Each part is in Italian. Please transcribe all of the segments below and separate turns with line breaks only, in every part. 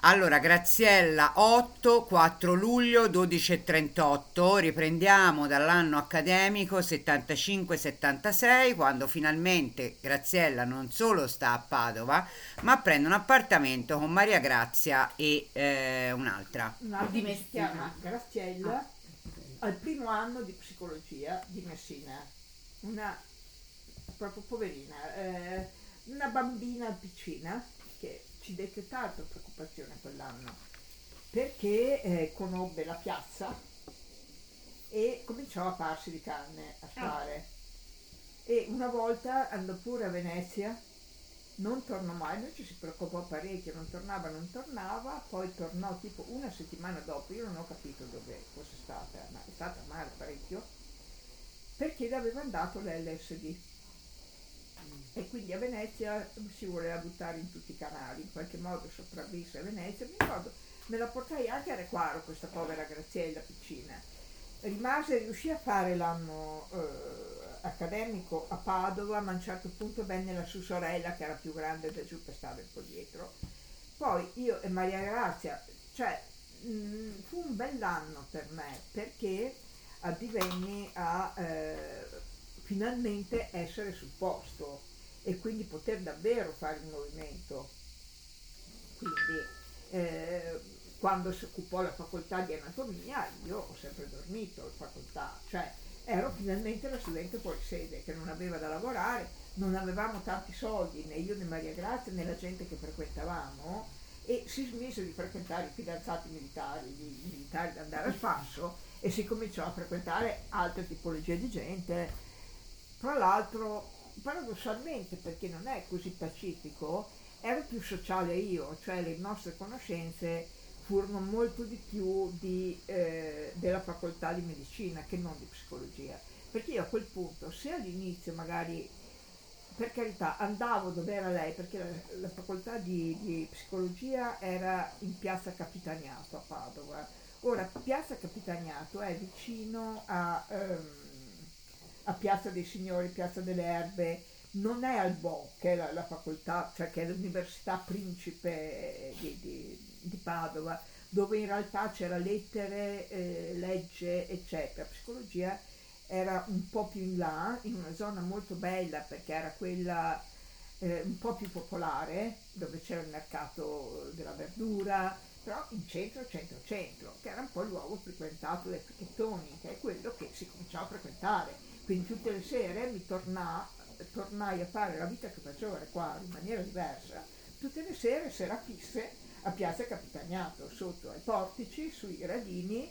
Allora, Graziella 8, 4 luglio 12.38, riprendiamo dall'anno accademico 75-76, quando finalmente Graziella non solo sta a Padova, ma prende un appartamento con Maria Grazia e eh, un'altra.
Che si chiama Graziella, al primo anno di psicologia di Messina, una proprio poverina, eh, una bambina piccina ci dette tanta preoccupazione quell'anno perché eh, conobbe la piazza e cominciò a farsi di carne a fare. Ah. E una volta andò pure a Venezia, non tornò mai, noi ci si preoccupò parecchio, non tornava, non tornava, poi tornò tipo una settimana dopo, io non ho capito dove fosse stata, ma è stata male parecchio, perché le aveva dato l'LSD e quindi a Venezia si voleva buttare in tutti i canali, in qualche modo sopravvisse a Venezia, mi ricordo, me la portai anche a Requaro questa povera Graziella piccina. Rimase, riuscì a fare l'anno eh, accademico a Padova, ma a un certo punto venne la sua sorella che era più grande da giù che stava un po' dietro. Poi io e Maria Grazia, cioè mh, mm, fu un bell'anno per me perché addivenni a eh, finalmente essere sul posto e quindi poter davvero fare il movimento. Quindi eh, quando si occupò la facoltà di anatomia io ho sempre dormito in facoltà, cioè ero finalmente la studente fuori sede che non aveva da lavorare, non avevamo tanti soldi, né io né Maria Grazia né la gente che frequentavamo e si smise di frequentare i fidanzati militari, i militari da andare al fascio e si cominciò a frequentare altre tipologie di gente. Tra l'altro paradossalmente perché non è così pacifico, ero più sociale io, cioè le nostre conoscenze furono molto di più di, eh, della facoltà di medicina che non di psicologia. Perché io a quel punto, se all'inizio magari, per carità, andavo dove era lei, perché la, la facoltà di, di, psicologia era in piazza Capitaniato a Padova. Ora, piazza Capitaniato è vicino a... Um, a Piazza dei Signori, Piazza delle Erbe, non è al Bo, che è la, la facoltà, cioè che è l'università principe di, di, di, Padova, dove in realtà c'era lettere, eh, legge, eccetera. Psicologia era un po' più in là, in una zona molto bella perché era quella eh, un po' più popolare, dove c'era il mercato della verdura, però in centro, centro, centro, che era un po' il luogo frequentato dai picchettoni, che è quello che si cominciò a frequentare quindi tutte le sere mi tornà, tornai a fare la vita che facevo qua in maniera diversa. Tutte le sere, sera fisse, a Piazza Capitagnato, sotto ai portici, sui gradini.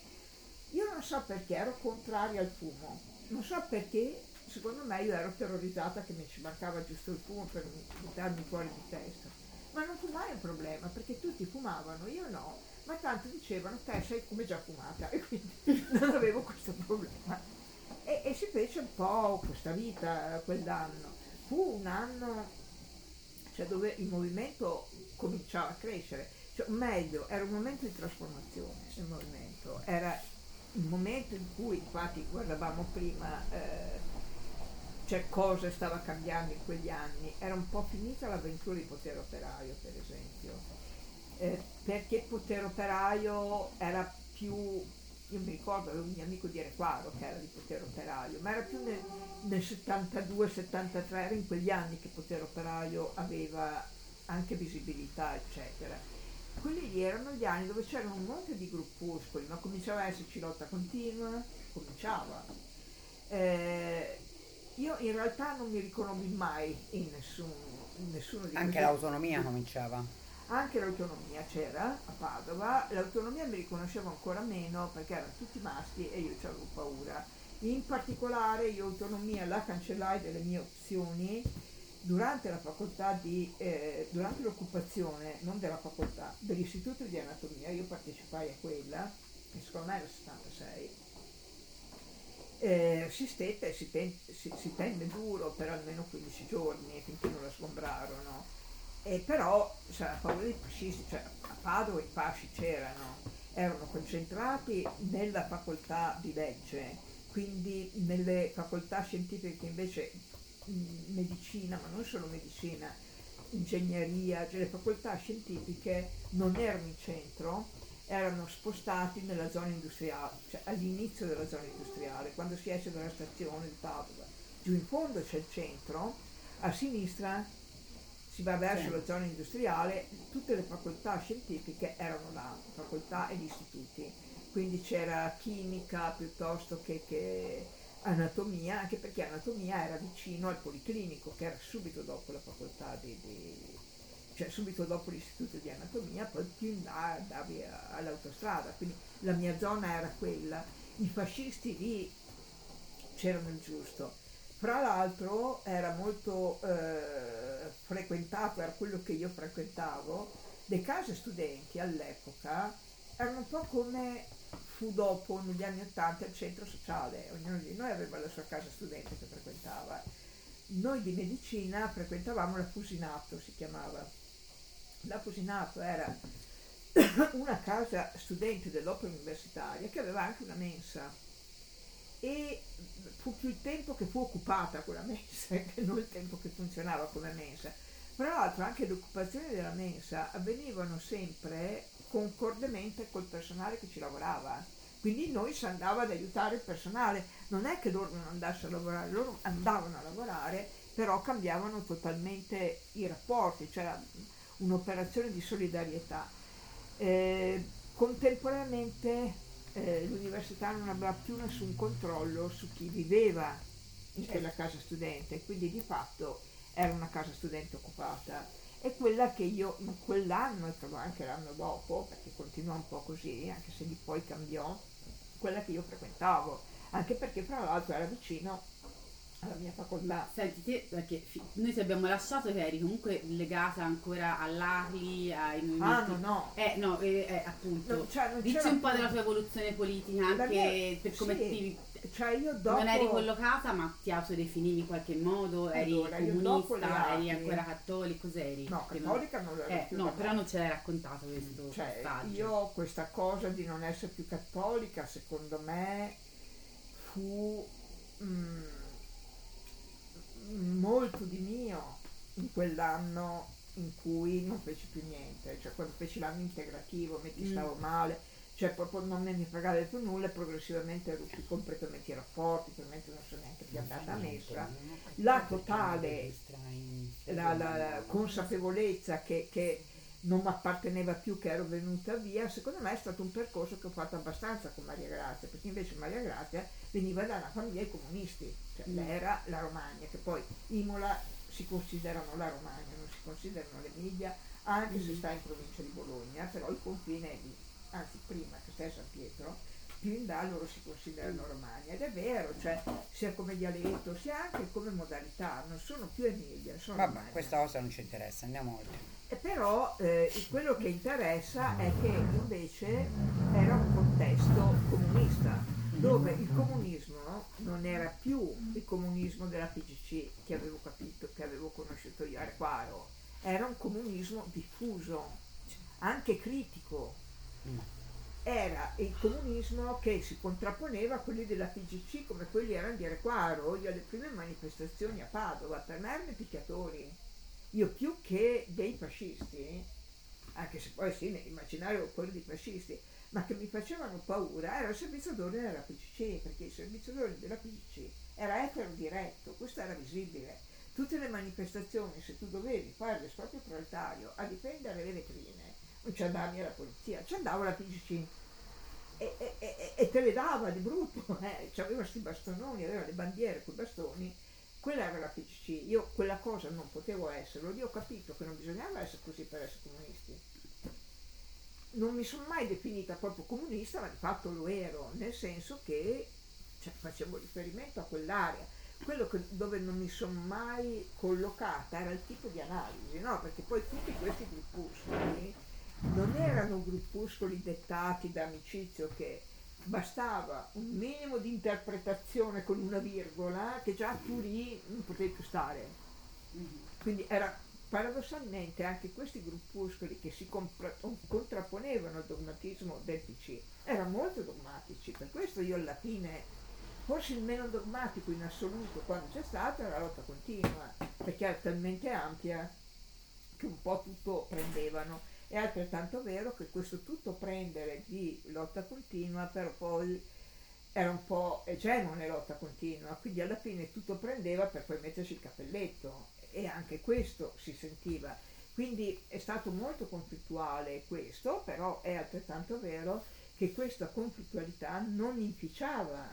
Io non so perché ero contraria al fumo, non so perché, secondo me io ero terrorizzata che mi ci mancava giusto il fumo per buttarmi fuori di testa. Ma non fu mai un problema perché tutti fumavano, io no, ma tanto dicevano te sei come già fumata e quindi non avevo questo problema. E, e si fece un po' questa vita quell'anno. Fu un anno cioè, dove il movimento cominciava a crescere, cioè, meglio, era un momento di trasformazione il movimento, era il momento in cui, infatti guardavamo prima, eh, cioè cosa stava cambiando in quegli anni, era un po' finita l'avventura di potere operaio per esempio, eh, perché potere operaio era più io mi ricordo avevo un mio amico di Requaro che era di potere operaio, ma era più nel, nel 72-73, era in quegli anni che potere operaio aveva anche visibilità, eccetera. Quelli lì erano gli anni dove c'erano un monte di gruppuscoli, ma cominciava a esserci lotta continua, cominciava. Eh, io in realtà non mi riconobbi mai in, nessun, in nessuno di
Anche l'autonomia cominciava
anche l'autonomia c'era a Padova, l'autonomia mi riconoscevo ancora meno perché erano tutti maschi e io avevo paura. In particolare io autonomia la cancellai delle mie opzioni durante la facoltà di, eh, durante l'occupazione, non della facoltà, dell'istituto di anatomia, io partecipai a quella, che secondo me era il 76, eh, si stette, si, ten, si, si tenne duro per almeno 15 giorni finché non la sgombrarono e però c'era la paura dei fascisti, cioè a Padova i fasci c'erano, erano concentrati nella facoltà di legge, quindi nelle facoltà scientifiche che invece medicina, ma non solo medicina, ingegneria, cioè le facoltà scientifiche non erano in centro, erano spostati nella zona industriale, cioè all'inizio della zona industriale, quando si esce dalla stazione di Padova. Giù in fondo c'è il centro, a sinistra si va verso sì. la zona industriale, tutte le facoltà scientifiche erano là, facoltà ed istituti, quindi c'era chimica piuttosto che, che anatomia, anche perché anatomia era vicino al policlinico, che era subito dopo la facoltà di, di cioè subito dopo l'istituto di anatomia, poi più in là andavi all'autostrada, quindi la mia zona era quella. I fascisti lì c'erano il giusto. Fra l'altro era molto eh, frequentato, era quello che io frequentavo, le case studenti all'epoca erano un po' come fu dopo negli anni Ottanta il centro sociale, ognuno di noi aveva la sua casa studente che frequentava. Noi di medicina frequentavamo la Fusinato, si chiamava. La Fusinato era una casa studente dell'opera universitaria che aveva anche una mensa e fu più il tempo che fu occupata quella mensa che non il tempo che funzionava come mensa. Tra l'altro anche le occupazioni della mensa avvenivano sempre concordemente col personale che ci lavorava. Quindi noi si andava ad aiutare il personale, non è che loro non andassero a lavorare, loro andavano a lavorare, però cambiavano totalmente i rapporti, c'era un'operazione di solidarietà. Eh, contemporaneamente eh, l'università non aveva più nessun controllo su chi viveva in quella casa studente, quindi di fatto era una casa studente occupata. È quella che io in quell'anno e credo anche l'anno dopo, perché continua un po' così, anche se di poi cambiò, quella che io frequentavo, anche perché fra l'altro era vicino alla mia facoltà.
Senti, te, perché noi ti abbiamo lasciato che eri comunque legata ancora all'ACLI, ai
movimenti. Ah, no, no.
Eh, no, eh, eh, appunto. Non, cioè, Dici un po' della tua evoluzione politica, anche mia, per come sì. ti
cioè io dopo...
Non eri collocata ma ti autodefinivi in qualche modo? Eri allora, comunista, eri ancora cattolico, cos'eri?
No, cattolica non, non
eh, No, però non ce l'hai raccontato questo
cioè, passaggio. Io questa cosa di non essere più cattolica, secondo me, fu mm, molto di mio in quell'anno in cui non feci più niente, cioè quando feci l'anno integrativo, metti mm. stavo male cioè proprio non me ne fregava più nulla e progressivamente ruppi completamente i rapporti, probabilmente non sono neanche più andata a messa. La totale la, la, la consapevolezza che, che non mi apparteneva più, che ero venuta via, secondo me è stato un percorso che ho fatto abbastanza con Maria Grazia, perché invece Maria Grazia veniva da una famiglia di comunisti, cioè mm. era la Romagna, che poi Imola si considerano la Romagna, non si considerano l'Emilia, anche mm. se sta in provincia di Bologna, però il confine è lì anzi prima che sta a San Pietro, più in là loro si considerano Romagna ed è vero, cioè sia come dialetto sia anche come modalità, non sono più Emilia, sono
Vabbè, Romagna. questa cosa non ci interessa, andiamo oltre.
E però eh, quello che interessa è che invece era un contesto comunista, dove il comunismo non era più il comunismo della PGC che avevo capito, che avevo conosciuto io a era un comunismo diffuso, anche critico, era il comunismo che si contrapponeva a quelli della PGC come quelli erano di Requaro. Io alle prime manifestazioni a Padova, per me erano i picchiatori. Io più che dei fascisti, anche se poi sì, nell'immaginario quelli dei fascisti, ma che mi facevano paura, era il servizio d'ordine della PGC, perché il servizio d'ordine della PGC era etero diretto, questo era visibile. Tutte le manifestazioni, se tu dovevi fare l'esproprio proletario a difendere le vetrine, non ci andavi alla polizia, ci andava la PGC e, e, e, e, te le dava di brutto, eh. aveva questi bastononi, aveva le bandiere con i bastoni, quella era la PCC, io quella cosa non potevo esserlo, lì ho capito che non bisognava essere così per essere comunisti. Non mi sono mai definita proprio comunista, ma di fatto lo ero, nel senso che cioè, facevo riferimento a quell'area. Quello che, dove non mi sono mai collocata era il tipo di analisi, no? Perché poi tutti questi gruppuscoli non erano gruppuscoli dettati da amicizio che bastava un minimo di interpretazione con una virgola che già tu lì non potevi più stare. Quindi era paradossalmente anche questi gruppuscoli che si contrapponevano al dogmatismo del PC erano molto dogmatici, per questo io alla fine, forse il meno dogmatico in assoluto quando c'è stata la lotta continua, perché era talmente ampia che un po' tutto prendevano. È altrettanto vero che questo tutto prendere di lotta continua, però poi era un po' e cioè è lotta continua, quindi alla fine tutto prendeva per poi mettersi il cappelletto e anche questo si sentiva. Quindi è stato molto conflittuale questo, però è altrettanto vero che questa conflittualità non inficiava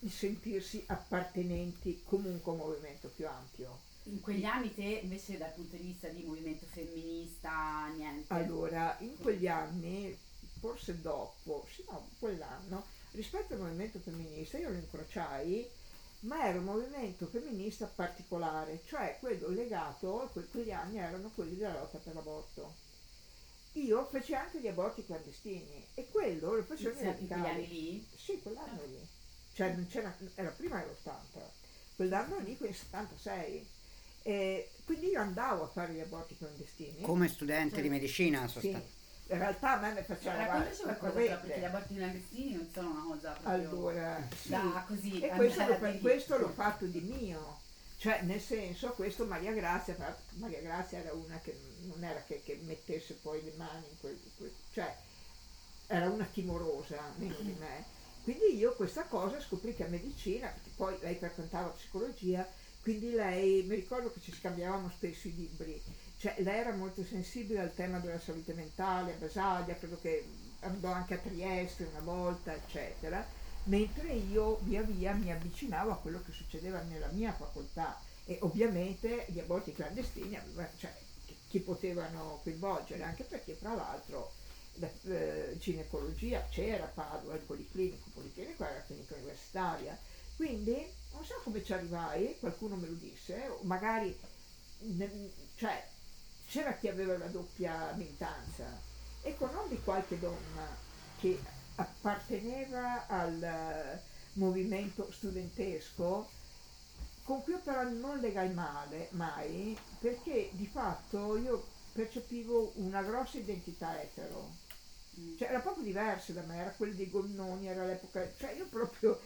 il sentirsi appartenenti comunque a un movimento più ampio.
In quegli anni te invece dal punto di vista di movimento femminista niente?
Allora, in quegli anni, forse dopo, sì no, quell'anno, rispetto al movimento femminista io lo incrociai, ma era un movimento femminista particolare, cioè quello legato, que- quegli anni erano quelli della lotta per l'aborto. Io feci anche gli aborti clandestini e quello lo facevo
in radicali. quegli anni lì?
Sì, quell'anno ah. lì. Cioè non c'era, era prima dell'80, quell'anno lì, quindi 76. E quindi io andavo a fare gli aborti clandestini.
Come studente cioè, di medicina sostanzialmente.
Sì. In realtà a me ne faceva
raccontaci qualcosa perché gli aborti clandestini non sono una cosa
allora,
sì. da così
e questo, lo, questo l'ho fatto di mio. Cioè nel senso questo Maria Grazia Maria Grazia era una che non era che, che mettesse poi le mani in quel, quel, cioè era una timorosa meno di me. Quindi io questa cosa scoprì che a medicina poi lei frequentava psicologia quindi lei mi ricordo che ci scambiavamo spesso i libri cioè, lei era molto sensibile al tema della salute mentale, a Basaglia, credo che andò anche a Trieste una volta, eccetera, mentre io via via mi avvicinavo a quello che succedeva nella mia facoltà. E ovviamente gli aborti clandestini, cioè, chi potevano coinvolgere, anche perché fra l'altro la eh, ginecologia c'era a Padova, il Policlinico, il Policlinico era la clinica universitaria, quindi non so come ci arrivai, qualcuno me lo disse, magari cioè, c'era chi aveva la doppia militanza e conobbi qualche donna che apparteneva al eh, movimento studentesco con cui però non legai male mai perché di fatto io percepivo una grossa identità etero. Mm. cioè era proprio diversa da me era quella dei gonnoni era l'epoca cioè io proprio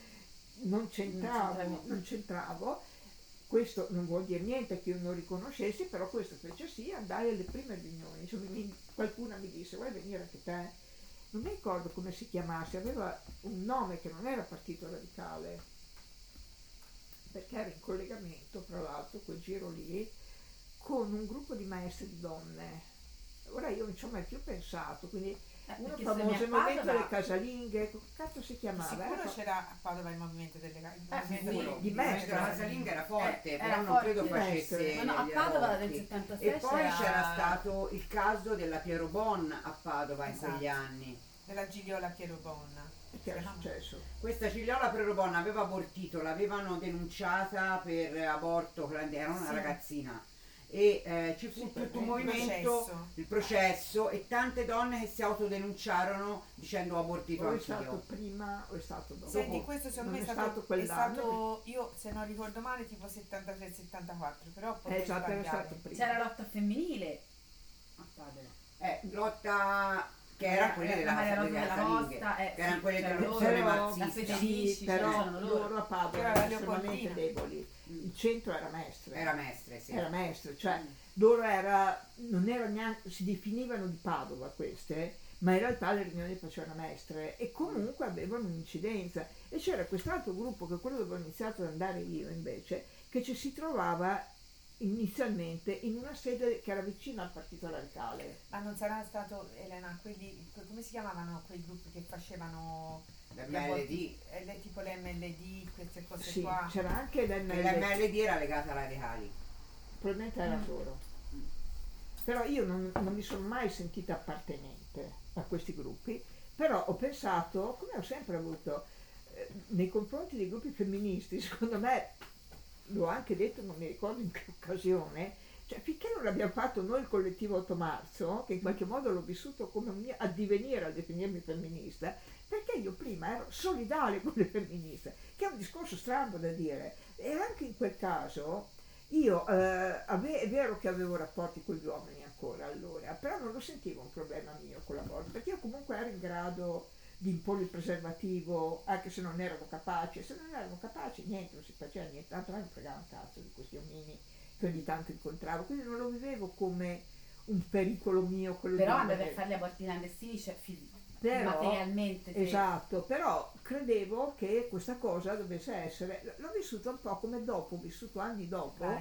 non c'entravo non c'entravo questo non vuol dire niente che io non riconoscessi, però questo fece sì, andai alle prime riunioni, cioè, mi, qualcuno mi disse vuoi venire anche te? Non mi ricordo come si chiamasse, aveva un nome che non era Partito Radicale, perché era in collegamento, tra l'altro, quel giro lì, con un gruppo di maestre di donne. Ora io non ci ho mai più pensato, quindi uno famoso il movimento delle casalinghe, come cazzo si chiamava?
Sicuro era... c'era a Padova il movimento delle
casalinghe. Eh, sì, di Mestre. La casalinga era forte, eh, però era non forte. credo facesse.
Ma no, a Padova nel 76
E poi c'era... c'era stato il caso della Piero Bon a Padova esatto. in quegli esatto. anni.
Della Gigliola Piero Bon.
Che era successo?
Questa Gigliola Piero Bon aveva abortito, l'avevano denunciata per aborto, era una sì. ragazzina e eh, ci fu sì, tutto un movimento, processo. il processo e tante donne che si autodenunciarono dicendo ho abortito o
anch'io. è stato prima o è stato dopo?
Senti, questo secondo me è stato, stato, è stato io se non ricordo male tipo 73-74, però
poi eh, esatto, era stato prima.
C'era lotta femminile a
Padova. Eh, lotta che era quella della Maria Rosa della Costa, eh, che erano quelle dell'opzione marxista.
Sì, però loro a Padova erano estremamente deboli il centro era Mestre.
Era Mestre, sì.
Era Mestre, cioè mm. loro era, non erano neanche, si definivano di Padova queste, ma in realtà le riunioni facevano Mestre e comunque avevano un'incidenza. E c'era quest'altro gruppo, che è quello dove ho iniziato ad andare io invece, che ci si trovava inizialmente in una sede che era vicina al Partito Radicale.
Ma non sarà stato, Elena, quelli, come si chiamavano quei gruppi che facevano
L'MLD.
Le, tipo l'MLD, queste cose
sì,
qua.
c'era anche l'MLD.
L'MLD era legata alla Radicali.
Probabilmente era mm. loro. Però io non, non mi sono mai sentita appartenente a questi gruppi, però ho pensato, come ho sempre avuto, eh, nei confronti dei gruppi femministi, secondo me, l'ho anche detto, non mi ricordo in che occasione, cioè, finché non abbiamo fatto noi il collettivo 8 marzo, che in qualche modo l'ho vissuto come un mio addivenire a definirmi femminista, perché io prima ero solidale con le femministe, che è un discorso strano da dire, e anche in quel caso io eh, ave- è vero che avevo rapporti con gli uomini ancora allora, però non lo sentivo un problema mio con la morte, perché io comunque ero in grado di imporre il preservativo, anche se non erano capaci, se non erano capaci niente, non si faceva niente, tanto non fregava un cazzo di questi omini che ogni tanto incontravo, quindi non lo vivevo come un pericolo mio.
Quello però andare a fare gli aborti clandestini, cioè però, materialmente.
Sì. Esatto, però credevo che questa cosa dovesse essere, l'ho vissuto un po' come dopo, ho vissuto anni dopo, ah,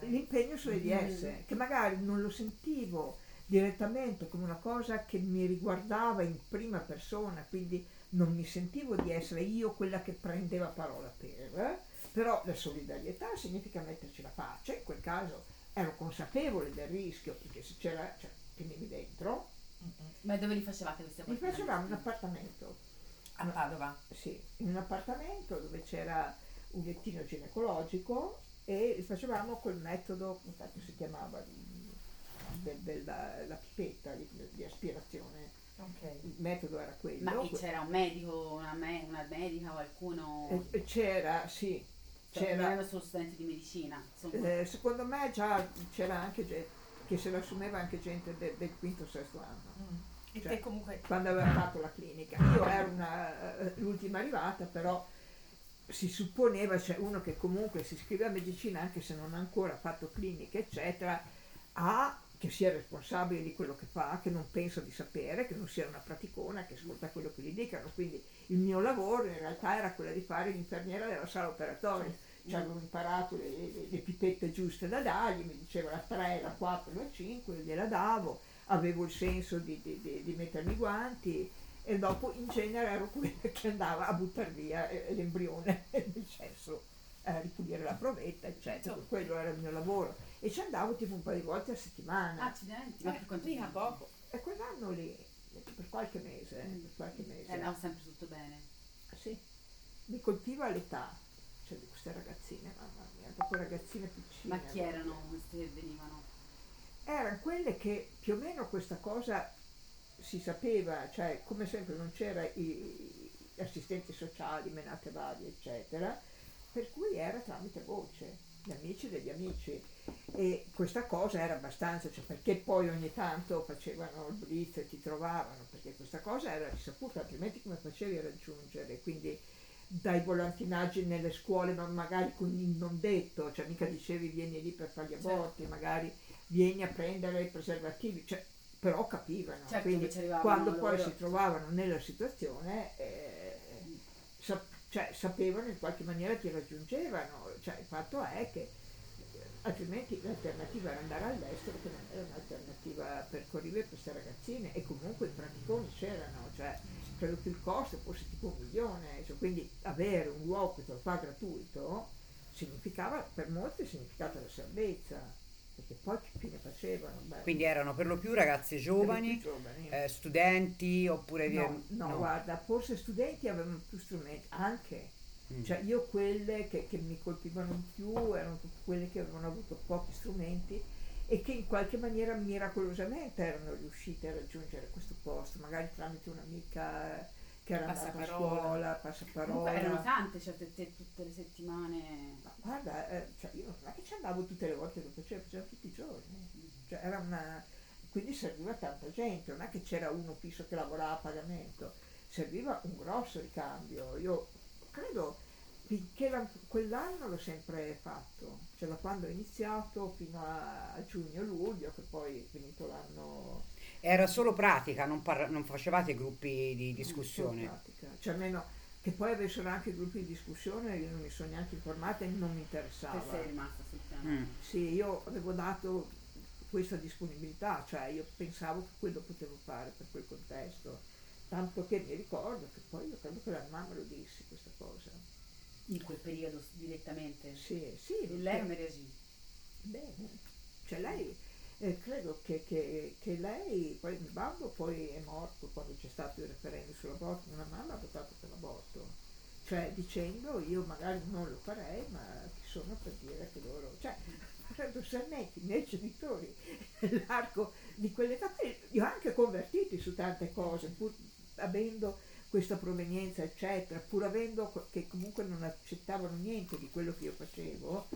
l'impegno sull'EDS, mm. che magari non lo sentivo direttamente come una cosa che mi riguardava in prima persona, quindi non mi sentivo di essere io quella che prendeva parola per, però la solidarietà significa metterci la faccia, in quel caso ero consapevole del rischio, perché se c'era, cioè, tenevi dentro,
ma dove li facevate questi
appartamenti? Li facevamo in un appartamento.
A Padova?
Sì, in un appartamento dove c'era un lettino ginecologico e li facevamo col metodo, infatti si chiamava del, della la pipetta di, di aspirazione. Okay. Il metodo era quello.
Ma c'era un medico, una, me, una medica, qualcuno?
Eh, c'era, sì.
Cioè, c'era, non erano solo studenti di medicina.
Eh, secondo me già c'era anche gente che se l'assumeva anche gente de, del quinto o sesto anno. Mm.
E cioè, te comunque...
Quando aveva fatto la clinica. Io ero una, eh, l'ultima arrivata, però si supponeva, cioè uno che comunque si iscrive a medicina anche se non ha ancora fatto clinica, eccetera, ha che sia responsabile di quello che fa, che non pensa di sapere, che non sia una praticona, che ascolta quello che gli dicano. Quindi il mio lavoro in realtà era quello di fare l'infermiera della sala operatoria ci avevo imparato le, le, le, pipette giuste da dargli, mi diceva la 3, la 4, la 5, gliela davo, avevo il senso di, di, di, di mettermi i guanti e dopo in genere ero quella che andava a buttare via eh, l'embrione nel cesso, a ripulire la provetta, eccetera. Sì. Quello era il mio lavoro. E ci andavo tipo un paio di volte a settimana.
Accidenti, ma per quanto tempo?
poco. E quell'anno lì, per qualche mese, mm. per qualche mese.
E andava sempre tutto bene.
Sì, mi colpiva l'età cioè di queste ragazzine, mamma mia, proprio ragazzine piccine.
Ma chi erano queste che venivano?
Erano quelle che più o meno questa cosa si sapeva, cioè come sempre non c'era i, gli assistenti sociali, menate varie, eccetera, per cui era tramite voce, gli amici degli amici. E questa cosa era abbastanza, cioè perché poi ogni tanto facevano il blitz e ti trovavano, perché questa cosa era risaputa, altrimenti come facevi a raggiungere? Quindi dai volantinaggi nelle scuole, ma magari con il non detto, cioè mica dicevi vieni lì per fare gli aborti, certo. magari vieni a prendere i preservativi, cioè, però capivano.
Certo
Quindi quando poi loro. si trovavano nella situazione, eh, sa- cioè, sapevano in qualche maniera ti raggiungevano, cioè, il fatto è che altrimenti l'alternativa era andare all'estero che non era un'alternativa percorribile per queste ragazzine. E comunque i praticoni c'erano, cioè credo che il costo fosse tipo un milione, cioè, quindi avere un luogo che te lo fa gratuito significava, per molti significava la salvezza, perché poi che fine facevano?
Beh, quindi erano per lo più ragazzi giovani, giovani. Eh, studenti oppure...
No, no, no, guarda, forse studenti avevano più strumenti, anche. Mm. Cioè io quelle che, che mi colpivano di più erano quelle che avevano avuto pochi strumenti e che in qualche maniera miracolosamente erano riuscite a raggiungere questo posto, magari tramite un'amica che era andata a scuola, passaparola. Comunque
erano tante, cioè te, te, tutte le settimane.
Ma guarda, eh, cioè io non è che ci andavo tutte le volte che facevo, facevo tutti i giorni. Cioè era una... Quindi serviva tanta gente, non è che c'era uno fisso che lavorava a pagamento, serviva un grosso ricambio. Io credo finché la, quell'anno l'ho sempre fatto, cioè da quando ho iniziato fino a, a giugno-luglio, che poi è finito l'anno.
Era solo pratica, non, par- non facevate gruppi di discussione?
Solo pratica, cioè almeno che poi avessero anche gruppi di discussione, io non mi sono neanche informata e non mi interessava.
sei rimasta sul piano? Mm.
Sì, io avevo dato questa disponibilità, cioè io pensavo che quello potevo fare per quel contesto, tanto che mi ricordo che poi io credo che la mamma lo dissi questa cosa
in quel periodo direttamente?
Sì, sì.
E lei come reagì?
Bene, cioè lei, eh, credo che, che, che, lei, poi il babbo poi è morto quando c'è stato il referendum sull'aborto, una mamma ha votato per l'aborto, cioè dicendo io magari non lo farei, ma chi sono per dire che loro, cioè paradossalmente i miei genitori nell'arco di quell'età, li ho anche convertiti su tante cose, pur avendo questa provenienza, eccetera, pur avendo che comunque non accettavano niente di quello che io facevo,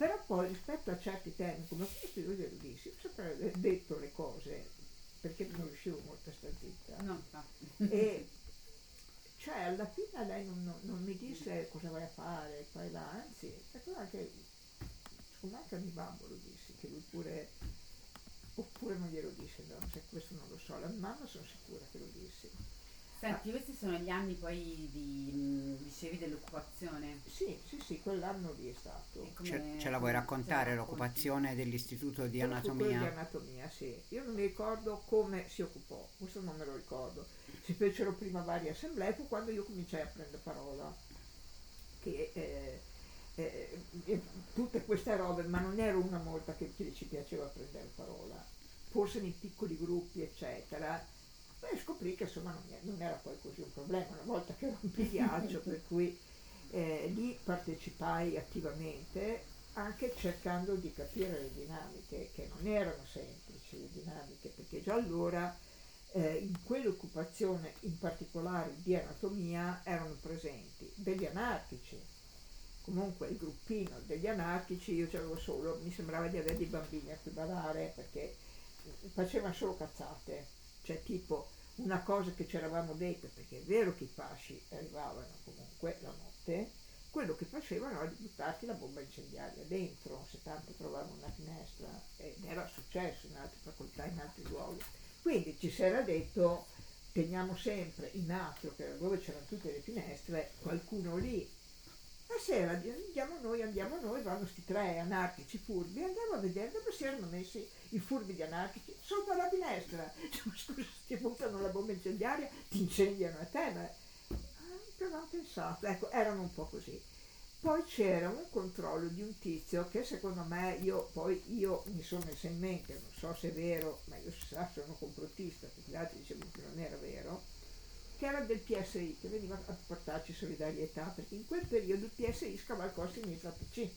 però poi rispetto a certi temi, come questo io glielo dissi, ho sempre detto le cose, perché non riuscivo molto a stare zitta.
No, no.
E cioè alla fine lei non, non, non, mi disse cosa vai a fare, poi là, anzi, è anche secondo me anche a mio babbo lo dissi, che lui pure, oppure non glielo disse, no, se questo non lo so, la mamma sono sicura che lo dissi.
Senti, questi sono gli anni poi di, dicevi, dell'occupazione?
Sì, sì, sì, quell'anno lì è stato.
Ce, ce la vuoi raccontare l'occupazione dell'istituto di anatomia?
di anatomia, sì. Io non mi ricordo come si occupò, questo non me lo ricordo. Si fecero prima varie assemblee, fu quando io cominciai a prendere parola. Che eh, eh, eh, tutte queste robe, ma non ero una molta che, che ci piaceva prendere parola. Forse nei piccoli gruppi, eccetera Beh, scoprì che insomma non, non, era poi così un problema, una volta che rompi il ghiaccio, per cui eh, lì partecipai attivamente anche cercando di capire le dinamiche, che non erano semplici le dinamiche, perché già allora eh, in quell'occupazione in particolare di anatomia erano presenti degli anarchici, comunque il gruppino degli anarchici, io c'avevo solo, mi sembrava di avere dei bambini a cui badare perché facevano solo cazzate cioè tipo una cosa che ci eravamo dette, perché è vero che i fasci arrivavano comunque la notte, quello che facevano era di buttarti la bomba incendiaria dentro, se tanto trovavano una finestra, ed era successo in altre facoltà, in altri luoghi. Quindi ci si era detto, teniamo sempre in atrio, che era dove c'erano tutte le finestre, qualcuno lì la sera andiamo noi, andiamo noi, vanno questi tre anarchici furbi, andiamo a vedere dove si erano messi i furbi di anarchici, sotto la finestra. Scusa, ti buttano la bomba incendiaria, ti incendiano a te, ma ah, non ho pensato. Ecco, erano un po' così. Poi c'era un controllo di un tizio che secondo me, io poi io mi sono messo in mente, non so se è vero, ma io sa, sono complottista, perché gli altri dicevano che non era vero, che era del PSI, che veniva a portarci solidarietà, perché in quel periodo il PSI scavalcò a sinistra PC.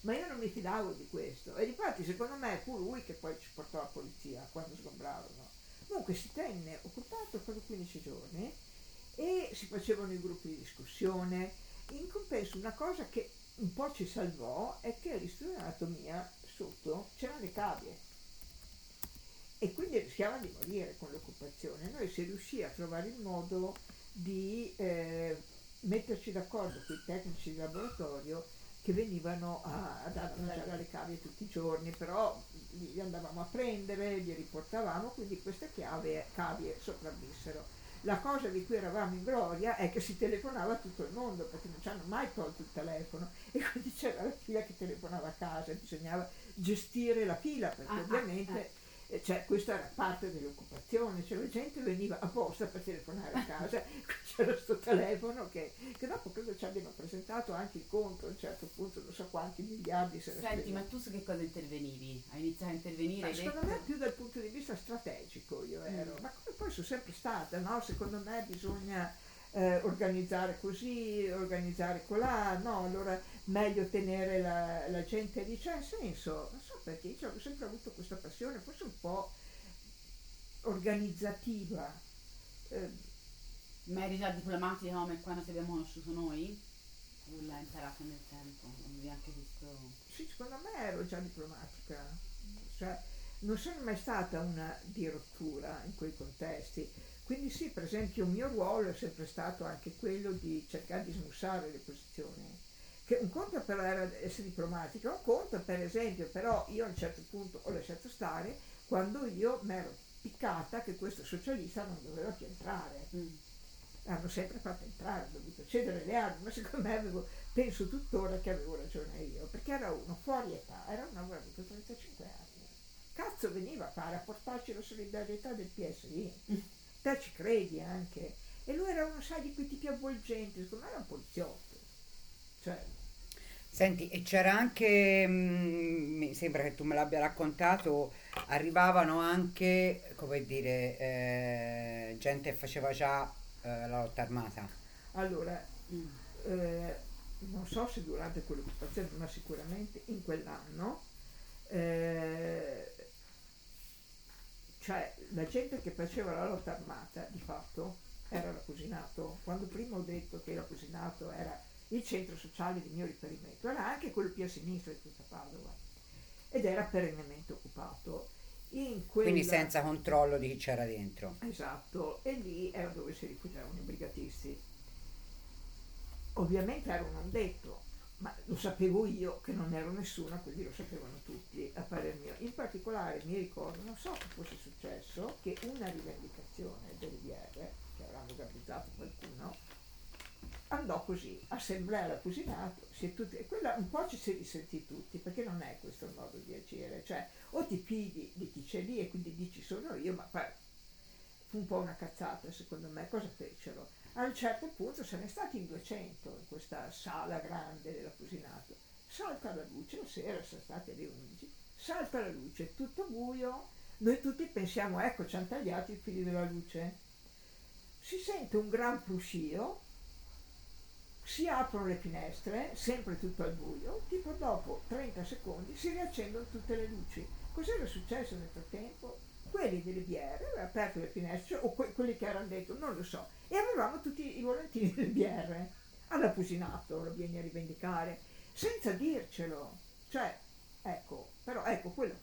Ma io non mi fidavo di questo. E infatti secondo me fu lui che poi ci portò la polizia quando sgombravano. Comunque si tenne occupato per 15 giorni e si facevano i gruppi di discussione. In compenso una cosa che un po' ci salvò è che all'istituto di anatomia sotto c'erano le cavie e quindi rischiava di morire con l'occupazione. Noi si riuscì a trovare il modo di eh, metterci d'accordo con i tecnici di laboratorio che venivano a, a dare mangiare alle cavie tutti i giorni, però li andavamo a prendere, li riportavamo, quindi queste chiave, cavie sopravvissero. La cosa di cui eravamo in gloria è che si telefonava a tutto il mondo perché non ci hanno mai tolto il telefono e quindi c'era la fila che telefonava a casa, bisognava gestire la fila perché ah, ah ovviamente ah, cioè, questa era parte dell'occupazione, cioè la gente veniva apposta per telefonare a casa, c'era questo telefono che, che, dopo credo ci abbiano presentato anche il conto a un certo punto, non so quanti miliardi
se ne Senti, ma tu su che cosa intervenivi? Hai iniziato a intervenire?
Ma secondo me più dal punto di vista strategico io ero, mm. ma come poi sono sempre stata, no? Secondo me bisogna eh, organizzare così, organizzare colà, no? Allora meglio tenere la, la gente lì, cioè nel senso, perché io ho sempre avuto questa passione, forse un po' organizzativa.
Eh, Ma eri già diplomatica come quando ti abbiamo conosciuto noi? O l'hai imparata nel tempo? Avevi anche visto...
Sì, secondo me ero già diplomatica. Cioè, non sono mai stata una di rottura in quei contesti. Quindi sì, per esempio il mio ruolo è sempre stato anche quello di cercare di smussare le posizioni che un conto però era essere diplomatica, un conto per esempio però io a un certo punto ho lasciato stare quando io mi ero piccata che questo socialista non doveva più entrare. Mm. Hanno sempre fatto entrare, ho dovuto cedere le armi, ma secondo me avevo, penso tuttora che avevo ragione io, perché era uno fuori età, era uno aveva avuto 35 anni. Cazzo veniva a fare a portarci la solidarietà del PSI. Te ci credi anche. E lui era uno, sai, di quei tipi avvolgenti, secondo me era un poliziotto. Cioè,
Senti, e c'era anche, mm, mi sembra che tu me l'abbia raccontato, arrivavano anche, come dire, eh, gente che faceva già eh, la lotta armata.
Allora, eh, non so se durante quell'occupazione, ma sicuramente in quell'anno, eh, cioè la gente che faceva la lotta armata di fatto era rapusinato. Quando prima ho detto che rapusinato era il centro sociale di mio riferimento, era anche quello più a sinistra di tutta Padova ed era perennemente occupato.
Quella... Quindi senza controllo di chi c'era dentro.
Esatto, e lì era dove si rifugiavano i brigatisti. Ovviamente era un non detto, ma lo sapevo io che non ero nessuno, quindi lo sapevano tutti, a parer mio. In particolare mi ricordo, non so che fosse successo, che una rivendicazione del VR, che avranno gabbizzato qualcuno, andò così, assemblea l'appusinato, tutti, e quella un po' ci si risentì tutti, perché non è questo il modo di agire, cioè o ti fidi di chi c'è lì e quindi dici sono io, ma fu un po' una cazzata secondo me, cosa fecero? A un certo punto se ne stati in 200 in questa sala grande dell'appusinato, salta la luce, la sera sono stati alle 11, salta la luce, tutto buio, noi tutti pensiamo ecco ci hanno tagliato i fili della luce, si sente un gran fruscio si aprono le finestre, sempre tutto al buio, tipo dopo 30 secondi si riaccendono tutte le luci. Cos'era successo nel frattempo? Quelli delle BR avevano aperto le finestre, o que- quelli che erano dentro, non lo so, e avevamo tutti i volantini del BR. Alla Pusinato lo viene a rivendicare, senza dircelo. Cioè, ecco, però ecco, quello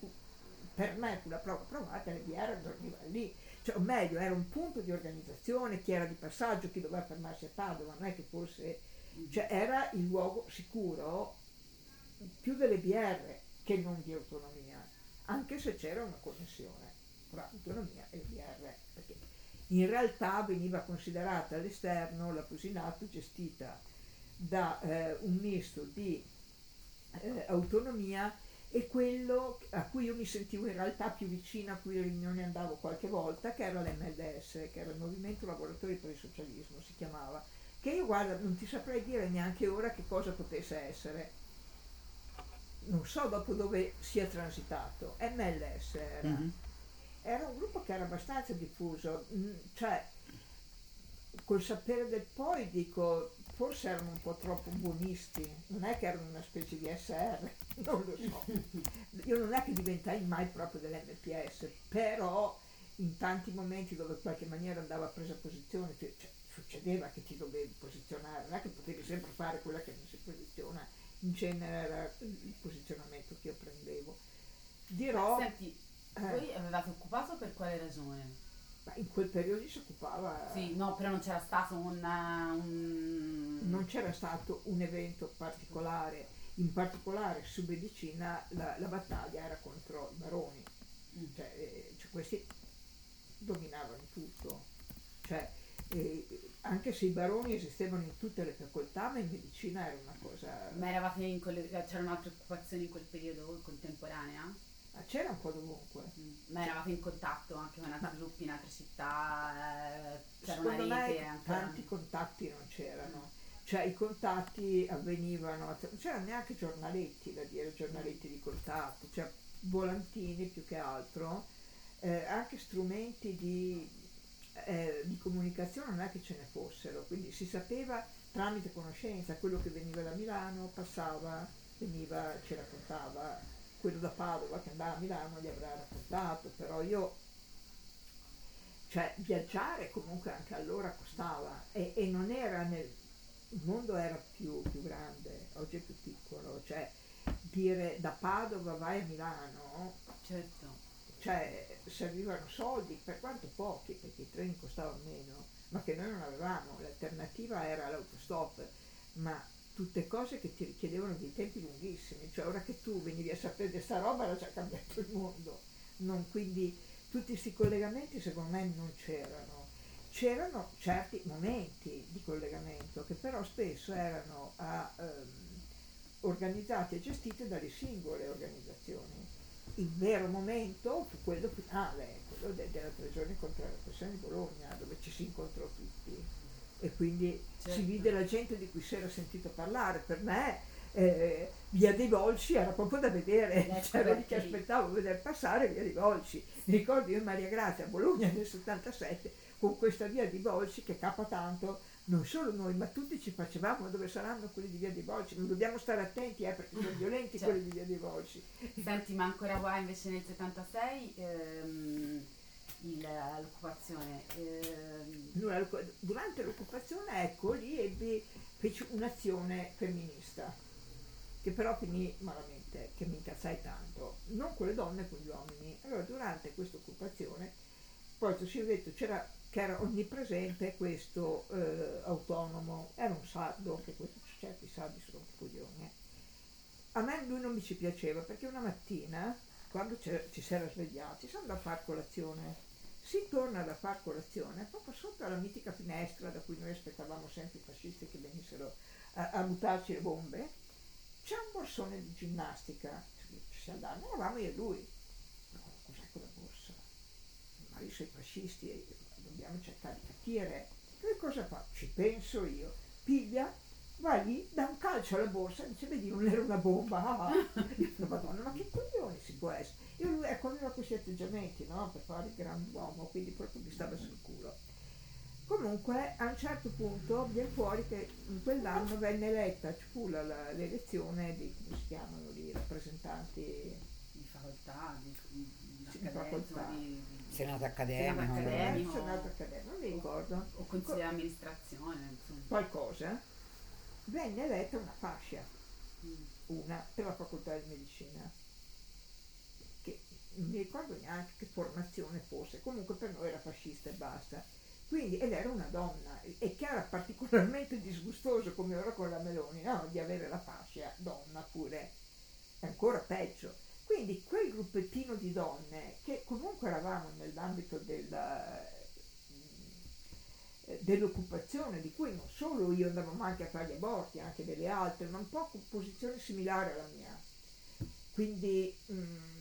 per me fu la prova provata, le BR dormiva lì, cioè, o meglio, era un punto di organizzazione, chi era di passaggio, chi doveva fermarsi a Padova, non è che fosse cioè era il luogo sicuro più delle BR che non di autonomia, anche se c'era una connessione tra autonomia e BR, perché in realtà veniva considerata all'esterno la Pusinato gestita da eh, un misto di eh, autonomia e quello a cui io mi sentivo in realtà più vicina, a cui riunioni andavo qualche volta, che era l'MLS, che era il Movimento Lavoratori per il Socialismo, si chiamava, che io guarda non ti saprei dire neanche ora che cosa potesse essere non so dopo dove sia transitato MLS era mm-hmm. Era un gruppo che era abbastanza diffuso. Mm, cioè col sapere del poi dico forse erano un po' troppo buonisti. Non è che erano una specie di SR non lo so. Io non è che diventai mai proprio dell'MPS però in tanti momenti dove in qualche maniera andava presa posizione cioè, succedeva che ti dovevi posizionare, non è che potevi sempre fare quella che non si posiziona, in genere era il posizionamento che io prendevo. Dirò...
Senti, voi avevate occupato per quale ragione?
in quel periodo si occupava...
Sì, no, però non c'era stato una, un...
Non c'era stato un evento particolare, in particolare su medicina la, la battaglia era contro i baroni, mm. cioè, eh, cioè, questi dominavano tutto. Cioè, e anche se i baroni esistevano in tutte le facoltà, ma in medicina era una cosa...
Ma eravate in quelle, c'erano altre occupazioni in quel periodo contemporanea?
Ma c'era un po' dovunque.
Mm. Ma eravate in contatto anche con altri gruppi in altre città? Eh, c'era Secondo una rete?
Me tanti contatti non c'erano. Cioè i contatti avvenivano, non c'erano neanche giornaletti da dire, giornaletti di contatti, cioè volantini più che altro, eh, anche strumenti di eh, di comunicazione non è che ce ne fossero, quindi si sapeva tramite conoscenza, quello che veniva da Milano passava, veniva, ci raccontava, quello da Padova che andava a Milano gli avrà raccontato, però io, cioè viaggiare comunque anche allora costava e, e non era nel, il mondo era più, più grande, oggi è più piccolo, cioè dire da Padova vai a Milano,
certo.
cioè servivano soldi, per quanto pochi, perché i treni costavano meno, ma che noi non avevamo, l'alternativa era l'autostop, ma tutte cose che ti richiedevano dei tempi lunghissimi, cioè ora che tu venivi a sapere di questa roba era già cambiato il mondo, non, quindi tutti questi collegamenti secondo me non c'erano. C'erano certi momenti di collegamento che però spesso erano a, um, organizzati e gestiti dalle singole organizzazioni. Il vero momento fu quello finale, quello de- della tre giorni contro la repressione di Bologna, dove ci si incontrò tutti e quindi certo. si vide la gente di cui si era sentito parlare. Per me eh, Via dei Volsci era proprio da vedere, ecco c'era lì che aspettavo vedere passare Via dei Volsci. Mi ricordo io e Maria Grazia a Bologna nel 77 con questa Via dei Volsci che capa tanto non solo noi, ma tutti ci facevamo dove saranno quelli di Via dei Volci, non dobbiamo stare attenti eh, perché sono violenti certo. quelli di Via dei Volci.
Senti, ma ancora qua invece nel 76 ehm, l'occupazione?
Ehm... Durante l'occupazione, ecco, lì ebbi, feci un'azione femminista, che però finì malamente, che mi incazzai tanto, non con le donne, con gli uomini. Allora, durante questa occupazione, poi si è detto, c'era che era onnipresente questo eh, autonomo, era un sardo, che questo certi saldi sono coglioni. Eh. A me lui non mi ci piaceva perché una mattina, quando ci si era svegliati, si andava a fare colazione. Si torna da far colazione proprio sotto alla mitica finestra da cui noi aspettavamo sempre i fascisti che venissero a, a buttarci le bombe. C'è un borsone di ginnastica, ci si andava, eravamo io e lui. Cos'è quella borsa? Ma io sono i fascisti, dobbiamo cercare di capire. Che cosa fa? Ci penso io. Piglia va lì, dà un calcio alla borsa e dice vedi non era una bomba. Dico, Madonna, ma che coglione si può essere? Io lui ecco, aveva questi atteggiamenti, no? Per fare il grand'uomo, quindi proprio mi stava sul culo. Comunque a un certo punto viene fuori che in quell'anno venne eletta, ci fu la, la, l'elezione di, come si chiamano lì, rappresentanti
di facoltà, di, di,
di facoltà.
Di, Senato accademico.
Senato accademico.
Senato accademico, non mi ricordo.
O consiglio di amministrazione, insomma.
Qualcosa venne eletta una fascia, una per la facoltà di medicina, che non mi ricordo neanche che formazione fosse, comunque per noi era fascista e basta. Quindi, ed era una donna, e che era particolarmente disgustoso, come ora con la Meloni, no? di avere la fascia donna pure, è ancora peggio. Quindi quel gruppettino di donne, che comunque eravamo nell'ambito del, eh, dell'occupazione, di cui non solo io andavo anche a fare gli aborti, anche delle altre, ma un po' con posizione similare alla mia. Quindi mh, mm,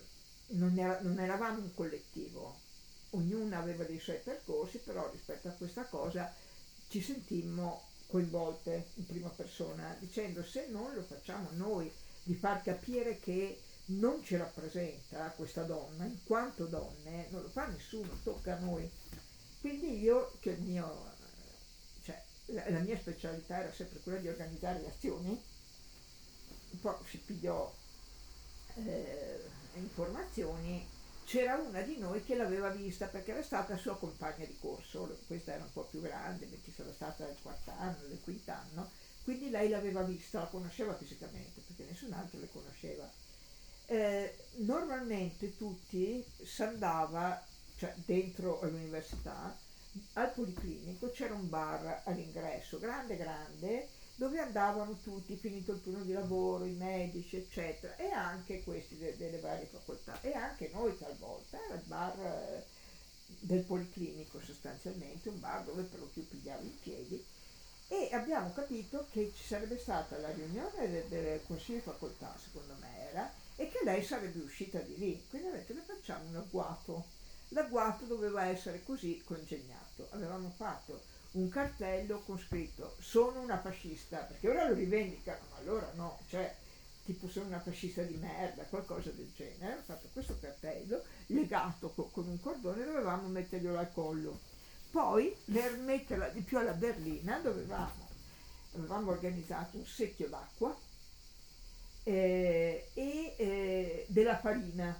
non, era, non eravamo un collettivo, ognuna aveva dei suoi percorsi, però rispetto a questa cosa ci sentimmo coinvolte in prima persona, dicendo se non lo facciamo noi, di far capire che non ci rappresenta questa donna, in quanto donne, non lo fa nessuno, tocca a noi. Quindi io, che il mio la, la, mia specialità era sempre quella di organizzare le azioni, un po' si pigliò eh, informazioni, c'era una di noi che l'aveva vista perché era stata sua compagna di corso, questa era un po' più grande, perché sarà stata del quarto anno, del quinto anno, quindi lei l'aveva vista, la conosceva fisicamente perché nessun altro le conosceva. Eh, normalmente tutti si andava, cioè dentro all'università, al Policlinico c'era un bar all'ingresso, grande grande, dove andavano tutti, finito il turno di lavoro, i medici, eccetera, e anche questi de- delle varie facoltà, e anche noi talvolta, era il bar eh, del Policlinico sostanzialmente, un bar dove per lo più pigliavo in piedi, e abbiamo capito che ci sarebbe stata la riunione del, del Consiglio di Facoltà, secondo me era, e che lei sarebbe uscita di lì, quindi ha detto ne facciamo un agguato l'agguato doveva essere così congegnato. Avevamo fatto un cartello con scritto sono una fascista, perché ora lo rivendicano, ma allora no, cioè tipo sono una fascista di merda, qualcosa del genere. Ho fatto questo cartello legato co- con un cordone, dovevamo metterglielo al collo. Poi per metterla di più alla berlina dovevamo, avevamo organizzato un secchio d'acqua eh, e eh, della farina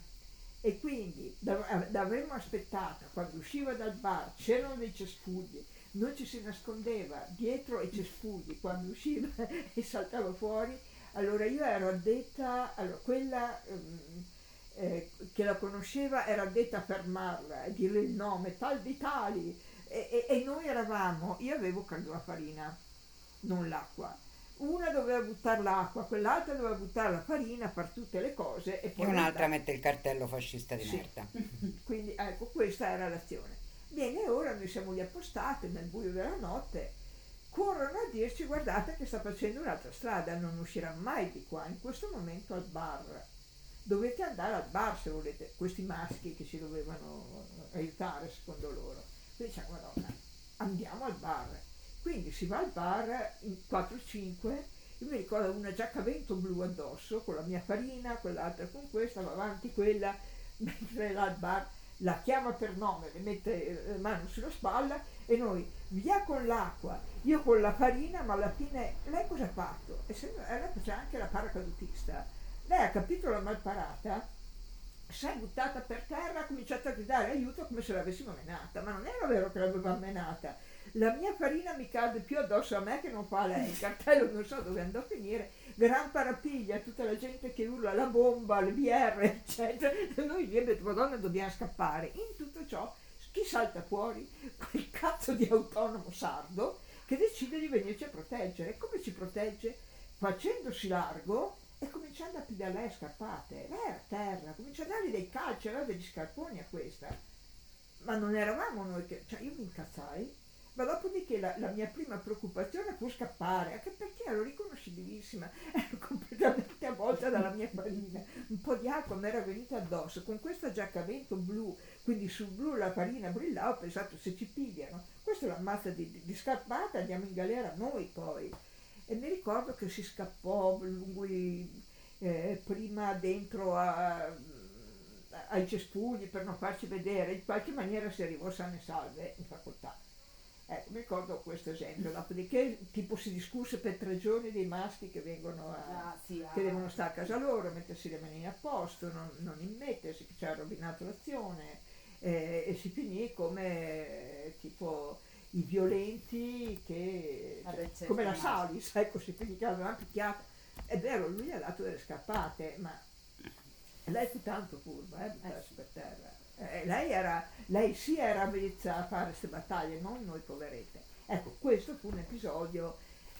e quindi l'avremmo aspettata quando usciva dal bar, c'erano dei cespugli, non ci si nascondeva dietro ai cespugli. Quando usciva e saltava fuori, allora io ero addetta, allora quella um, eh, che la conosceva era addetta a fermarla, a dire il nome, tal di tali, e, e, e noi eravamo, io avevo caldo la farina, non l'acqua, una doveva buttare l'acqua, quell'altra doveva buttare la farina, fare tutte le cose e poi...
E un'altra mette il cartello fascista di
sì.
merda.
Quindi ecco, questa era l'azione. Bene, ora noi siamo lì appostate nel buio della notte, corrono a dirci guardate che sta facendo un'altra strada, non uscirà mai di qua, in questo momento al bar. Dovete andare al bar se volete, questi maschi che ci dovevano aiutare secondo loro. Quindi diciamo, madonna, andiamo al bar quindi si va al bar in 4-5, io mi ricordo una giacca vento blu addosso con la mia farina, quell'altra con questa, va avanti quella, mentre là al bar la chiama per nome, le mette le mani sulla spalla e noi via con l'acqua, io con la farina, ma alla fine lei cosa ha fatto? E se, lei faceva anche la paracadutista. Lei ha capito la malparata, si è buttata per terra, ha cominciato a gridare aiuto come se l'avessimo menata, ma non era vero che l'aveva menata, la mia farina mi cade più addosso a me che non fa a lei, il cartello non so dove andò a finire, gran parapiglia, tutta la gente che urla la bomba, le BR, eccetera, e noi lì abbiamo detto, madonna dobbiamo scappare, in tutto ciò chi salta fuori? Quel cazzo di autonomo sardo che decide di venirci a proteggere, come ci protegge? facendosi largo e cominciando a pedalare scarpate. Lei era a terra, comincia a dargli dei calci, aveva degli scarponi a questa. Ma non eravamo noi che... Cioè io mi incazzai ma dopodiché la, la, mia prima preoccupazione fu scappare, anche perché ero riconoscibilissima, ero completamente avvolta dalla mia farina, un po' di acqua mi era venuta addosso, con questa giacca vento blu, quindi sul blu la farina brillava, ho pensato se ci pigliano, questa è l'ammazza di, di, di scappata, andiamo in galera noi poi. E mi ricordo che si scappò lui eh, prima dentro a, ai cespugli per non farci vedere, in qualche maniera si arrivò sane e salve in facoltà Ecco, mi ricordo questo esempio, dopodiché tipo si discusse per tre giorni dei maschi che vengono a, ah, sì, che ah. devono stare a casa loro, mettersi le manine a posto, non, non immettersi, che ci ha rovinato l'azione eh, e si finì come tipo i violenti che cioè, come la Salis, ecco, si finì che avevano picchiato. È vero, lui ha dato delle scappate, ma lei fu tanto furba, eh, buttarsi per terra. Eh, lei, era, lei sì era avvezza a fare queste battaglie, non noi poverette. Ecco, questo fu un episodio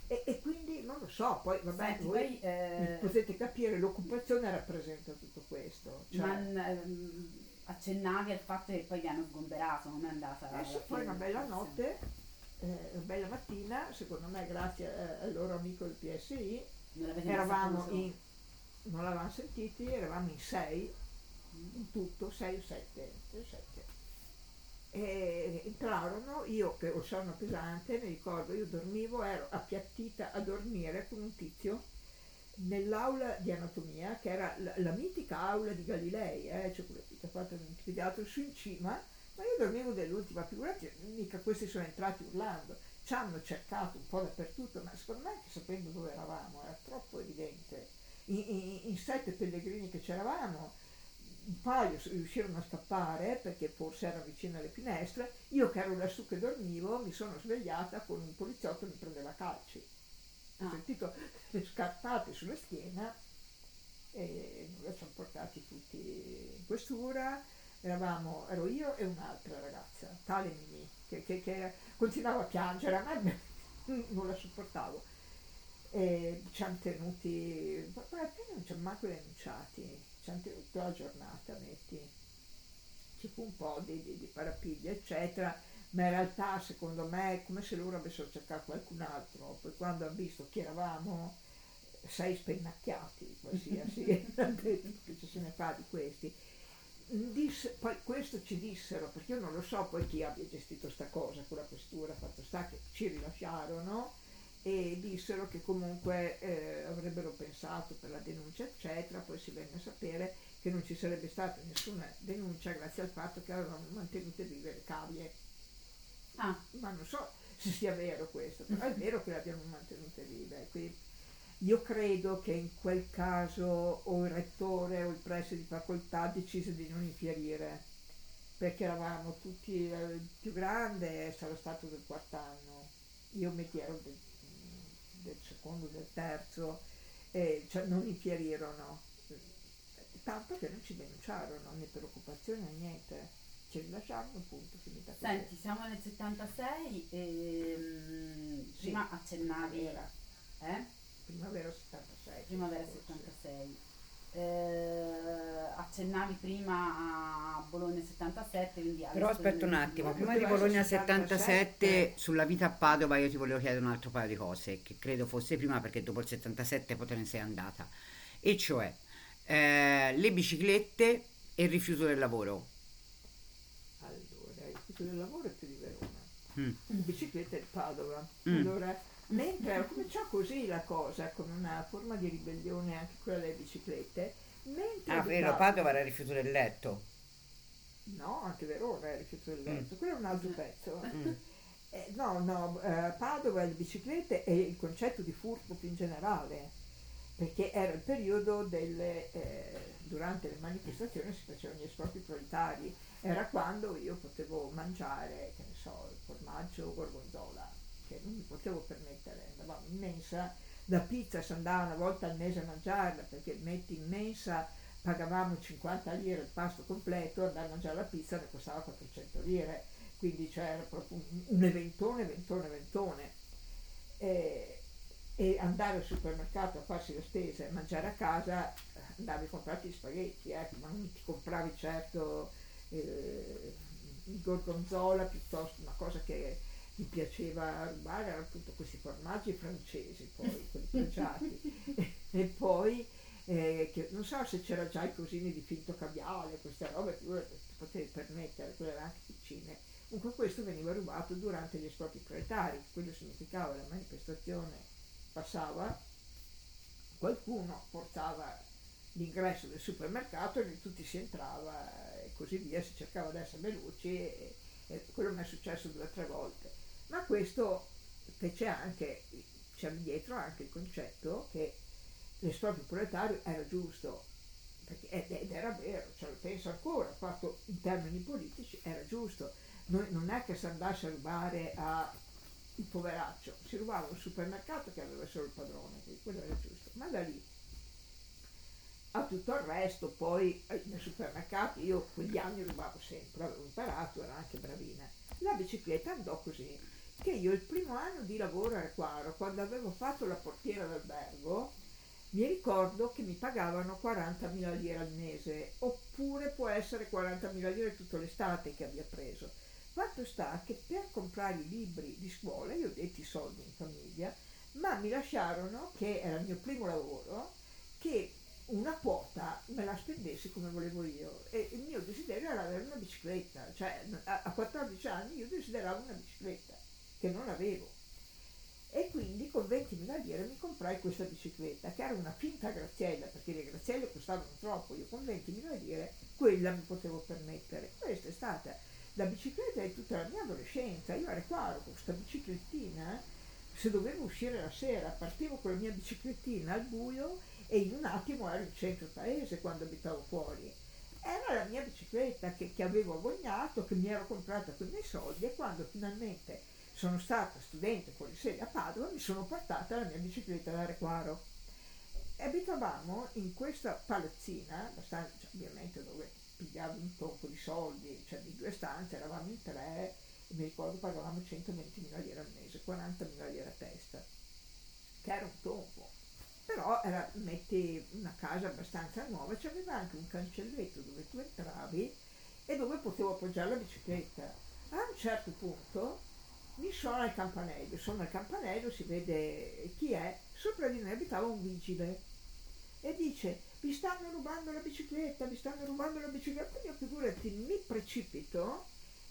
e, e quindi non lo so, poi vabbè, Senti, voi poi, eh, potete capire, l'occupazione rappresenta tutto questo.
Cioè, ma ehm, accennavi al fatto che poi vi hanno sgomberato, non è andata
Adesso poi una bella notte, eh, una bella mattina, secondo me grazie eh, al loro amico del PSI, eravamo in, non l'avevamo sentiti, eravamo in sei in tutto 6 o 7, 7. E entrarono, io che ho sonno pesante, mi ricordo, io dormivo, ero appiattita a dormire con un tizio nell'aula di anatomia, che era la, la mitica aula di Galilei, eh, cioè quella fatto un teatro su in cima, ma io dormivo dell'ultima, figurati, mica questi sono entrati urlando, ci hanno cercato un po' dappertutto, ma secondo me anche sapendo dove eravamo, era troppo evidente. In, in, in sette pellegrini che c'eravamo, un paio riuscirono a scappare perché forse erano vicino alle finestre, io che ero lassù che dormivo mi sono svegliata con un poliziotto che mi prendeva calci. Ho ah. sentito le scarpate sulla schiena e ci siamo portati tutti in questura, eravamo, ero io e un'altra ragazza, tale Mimi, che, che, che continuava a piangere, a me non la sopportavo. E ci hanno tenuti, ma alla fine non ci hanno manco denunciati hanno tenuto la giornata, metti. Ci fu un po' di, di, di parapiglia, eccetera, ma in realtà secondo me è come se loro avessero cercato qualcun altro, poi quando hanno visto chi eravamo, sei spennacchiati, qualsiasi, che ci se ne fa di questi. Disse, poi questo ci dissero, perché io non lo so poi chi abbia gestito sta cosa con la questura, fatto sta che ci rilasciarono e dissero che comunque eh, avrebbero pensato per la denuncia eccetera, poi si venne a sapere che non ci sarebbe stata nessuna denuncia grazie al fatto che avevano mantenute vive le cavie. Ah. Ma non so se sia vero questo, però è vero che le abbiamo mantenute vive. Quindi io credo che in quel caso o il rettore o il preside di facoltà decise di non infierire, perché eravamo tutti eh, il più grande, sarà stato del quarto anno, io mi ero del del secondo, del terzo, eh, cioè non infierirono, tanto che non ci denunciarono né per occupazione né niente, ci rilasciarono appunto, finita
così. Senti, siamo nel 76 e mm, sì, prima accennavi...
Primavera. Eh? Primavera 76.
Primavera 76 eh, accennavi prima a Bologna 77 quindi
però aspetta un attimo prima di Bologna 77 sulla vita a Padova io ti volevo chiedere un altro paio di cose che credo fosse prima perché dopo il 77 poi te ne sei andata. E cioè eh, le biciclette e il rifiuto del lavoro.
Allora il rifiuto del lavoro è più di Verona. Mm. le biciclette è Padova. Mm. allora mentre cominciò così la cosa, con una forma di ribellione anche quella delle biciclette. Mentre
ah, vero, Padova era il rifiuto del letto.
No, anche Verona era il rifiuto del letto, mm. quello è un altro pezzo. Mm. Eh, no, no, eh, Padova e le biciclette e il concetto di furto più in generale, perché era il periodo delle, eh, durante le manifestazioni si facevano gli espropri proletari, era quando io potevo mangiare, che ne so, il formaggio gorgonzola che non mi potevo permettere, andavamo in mensa, la pizza si andava una volta al mese a mangiarla perché metti in mensa pagavamo 50 lire il pasto completo, andare a mangiare la pizza ne costava 400 lire, quindi c'era proprio un, eventone, eventone, eventone. E, e andare al supermercato a farsi la spesa e mangiare a casa andavi a comprarti gli spaghetti, ecco, ma non ti compravi certo eh, il gorgonzola piuttosto una cosa che mi piaceva rubare erano appunto questi formaggi francesi, poi quelli pregiati, e poi eh, che non so se c'era già i cosini di finto caviale, queste robe che ti potevi permettere, quelle erano anche piccine. Comunque questo veniva rubato durante gli espropri proletari, quello significava la manifestazione passava, qualcuno portava l'ingresso del supermercato e tutti si entrava e così via, si cercava di essere veloci e, e quello mi è successo due o tre volte. Ma questo fece anche, c'è dietro anche il concetto che l'esproprio proletario era giusto, perché, ed era vero, cioè lo penso ancora, fatto in termini politici era giusto. Non, è che si andasse a rubare a il poveraccio, si rubava un supermercato che aveva solo il padrone, quello era giusto. Ma da lì a tutto il resto, poi eh, nei supermercati io quegli anni rubavo sempre, avevo imparato, ero anche bravina. La bicicletta andò così, che io il primo anno di lavoro a Requaro, quando avevo fatto la portiera d'albergo, mi ricordo che mi pagavano 40.000 lire al mese, oppure può essere 40.000 lire tutta l'estate che abbia preso. Fatto sta che per comprare i libri di scuola io detti soldi in famiglia, ma mi lasciarono, che era il mio primo lavoro, che una quota me la spendessi come volevo io e il mio desiderio era avere una bicicletta, cioè a 14 anni io desideravo una bicicletta che non avevo e quindi con 20.000 lire mi comprai questa bicicletta che era una finta graziella perché le grazielle costavano troppo, io con 20.000 lire quella mi potevo permettere. Questa è stata la bicicletta di tutta la mia adolescenza, io ero qua con questa biciclettina, se dovevo uscire la sera partivo con la mia biciclettina al buio e in un attimo ero in centro paese quando abitavo fuori. Era la mia bicicletta che, che avevo agognato, che mi ero comprata con i miei soldi e quando finalmente sono stata studente fuori sede a Padova mi sono portata la mia bicicletta da Requaro. Abitavamo in questa palazzina, cioè, ovviamente dove pigliavo un tocco di soldi, cioè di due stanze, eravamo in tre e mi ricordo pagavamo 120.000 lire al mese, 40.000 lire a testa, che era un tombo però era, metti una casa abbastanza nuova, c'aveva anche un cancelletto dove tu entravi e dove potevo appoggiare la bicicletta. A un certo punto mi suona il campanello, suona il campanello, si vede chi è, sopra di noi abitava un vigile e dice vi stanno rubando la bicicletta, vi stanno rubando la bicicletta, io figurati mi precipito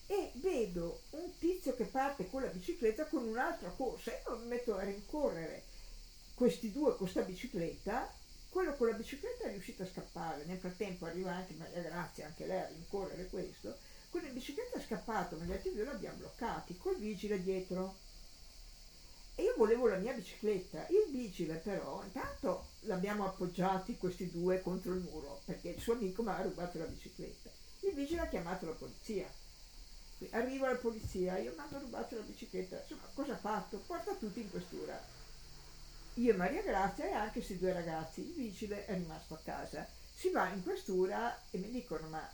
e vedo un tizio che parte con la bicicletta con un'altra corsa. Io mi metto a rincorrere questi due con questa bicicletta, quello con la bicicletta è riuscito a scappare, nel frattempo arriva anche Maria Grazia, anche lei a rincorrere questo, quello in bicicletta è scappato, ma gli altri due l'abbiamo bloccati, col vigile dietro. E io volevo la mia bicicletta, il vigile però, intanto l'abbiamo appoggiati questi due contro il muro, perché il suo amico mi ha rubato la bicicletta. Il vigile ha chiamato la polizia. Arriva la polizia, io mi hanno rubato la bicicletta, insomma cosa ha fatto? Porta tutti in questura io e Maria Grazia e anche questi due ragazzi. Il vigile è rimasto a casa. Si va in questura e mi dicono ma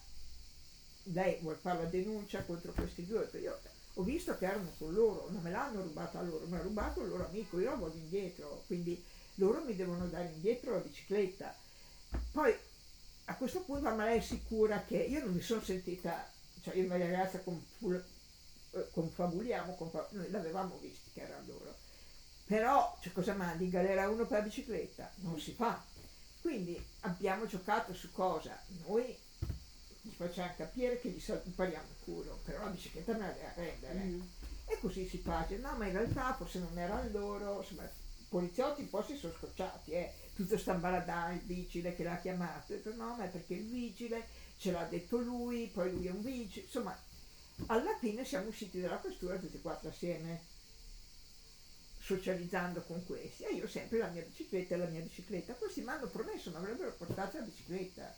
lei vuole fare la denuncia contro questi due? Io ho visto che erano con loro, non me l'hanno rubata loro, mi ha rubato il loro amico, io la voglio indietro, quindi loro mi devono dare indietro la bicicletta. Poi a questo punto ma lei è sicura che io non mi sono sentita, cioè io e Maria Grazia eh, confabuliamo, confab- noi l'avevamo visti che erano loro però cioè, cosa mandi? In galera uno per la bicicletta? Non si fa. Quindi abbiamo giocato su cosa? Noi gli facciamo capire che gli impariamo il culo, però la bicicletta me la deve prendere. Mm. E così si pace. No, ma in realtà forse non erano loro, insomma, i poliziotti un po' si sono scocciati, eh. Tutto sta baradà, il vigile che l'ha chiamato. Ho detto no, ma è perché il vigile ce l'ha detto lui, poi lui è un vigile. Insomma, alla fine siamo usciti dalla questura tutti e quattro assieme socializzando con questi e io sempre la mia bicicletta la mia bicicletta. Questi mi hanno promesso, mi avrebbero portato la bicicletta.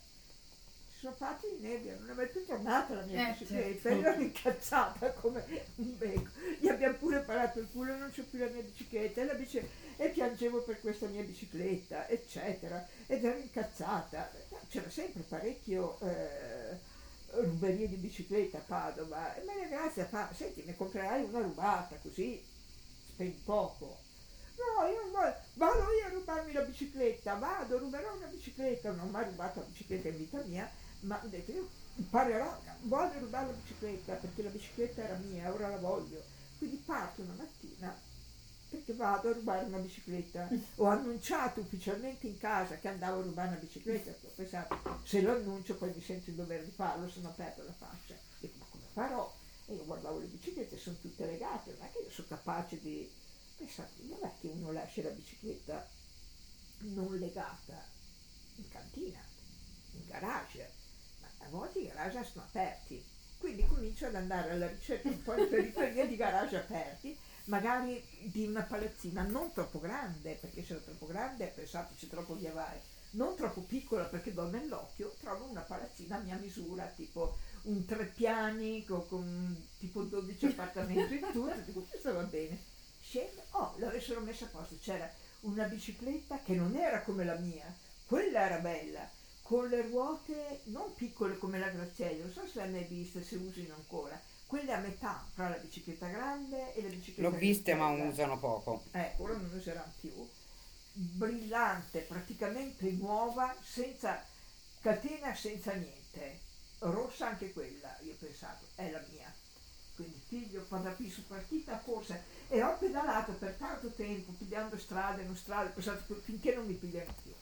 Sono fatti in nebbia, non è mai più tornata la mia eh, bicicletta, certo. io ero incazzata come un becco. Gli abbiamo pure parato il culo, non c'ho più la mia bicicletta e, la bici- e piangevo per questa mia bicicletta, eccetera. Ed ero incazzata. C'era sempre parecchio... Eh, ruberie di bicicletta a Padova e Maria Grazia fa, senti ne comprerai una rubata così spendi poco. no, io non voglio, vado io a rubarmi la bicicletta, vado, ruberò una bicicletta, non ho mai rubato la bicicletta in vita mia, ma ho detto io imparerò, voglio rubare la bicicletta perché la bicicletta era mia, ora la voglio. Quindi parto una mattina perché vado a rubare una bicicletta. Ho annunciato ufficialmente in casa che andavo a rubare una bicicletta, ho pensato se lo annuncio poi mi sento il dovere di farlo, sono aperto la faccia. Dico ma come farò? E io guardavo le biciclette, sono tutte legate, non è che io sono capace di... Pensate, non è che uno lascia la bicicletta non legata in cantina, in garage, a volte i garage sono aperti. Quindi comincio ad andare alla ricerca un po' in periferia di garage aperti magari di una palazzina non troppo grande, perché se era troppo grande pensate c'è troppo via vai, non troppo piccola perché do nell'occhio, trovo una palazzina a mia misura, tipo un tre piani con, con tipo 12 appartamenti in tutto, dico questo va bene. Scendo, oh, l'avessero messa a posto, c'era una bicicletta che non era come la mia, quella era bella, con le ruote non piccole come la Graziella, non so se l'hai mai vista, se usino ancora, quelle a metà tra la bicicletta grande e la bicicletta
L'ho viste ma usano poco.
Ecco, ora non useranno più. Brillante, praticamente nuova, senza catena, senza niente. Rossa anche quella, io ho pensato, è la mia. Quindi figlio, quando su partita forse e ho pedalato per tanto tempo, pigliando strade, non strade, pensato finché non mi pigliano più.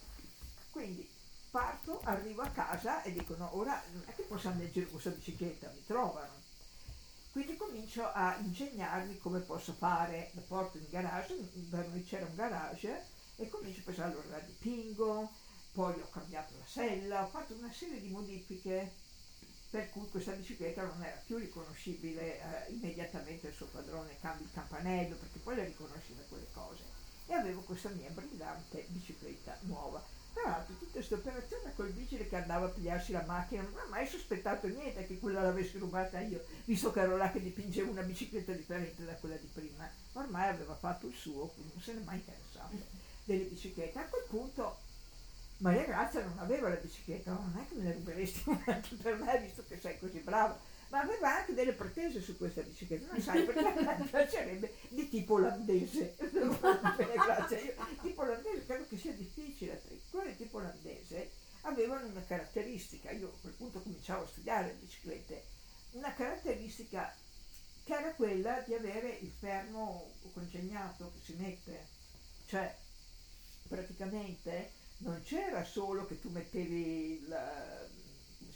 Quindi parto, arrivo a casa e dico ora non è che possiamo leggere questa bicicletta, mi trovano. Quindi comincio a ingegnarmi come posso fare, la porto in garage, da noi c'era un garage e comincio a pensare allora la dipingo, poi ho cambiato la sella, ho fatto una serie di modifiche per cui questa bicicletta non era più riconoscibile eh, immediatamente il suo padrone, cambi il campanello perché poi la riconosci da quelle cose. E avevo questa mia brillante bicicletta nuova l'altro tutta questa operazione col vigile che andava a pigliarsi la macchina non ha mai sospettato niente che quella l'avessi rubata io, visto che ero là che dipingevo una bicicletta differente da quella di prima. Ormai aveva fatto il suo, quindi non se n'è mai interessato delle biciclette. A quel punto Maria Grazia non aveva la bicicletta, non è che me ne ruberesti anche per me, visto che sei così brava ma aveva anche delle pretese su questa bicicletta, non sai perché mi piacerebbe di tipo olandese. grazie, io, tipo olandese credo che sia difficile, quelle tipo olandese avevano una caratteristica, io a quel punto cominciavo a studiare le biciclette, una caratteristica che era quella di avere il fermo congegnato che si mette, cioè praticamente non c'era solo che tu mettevi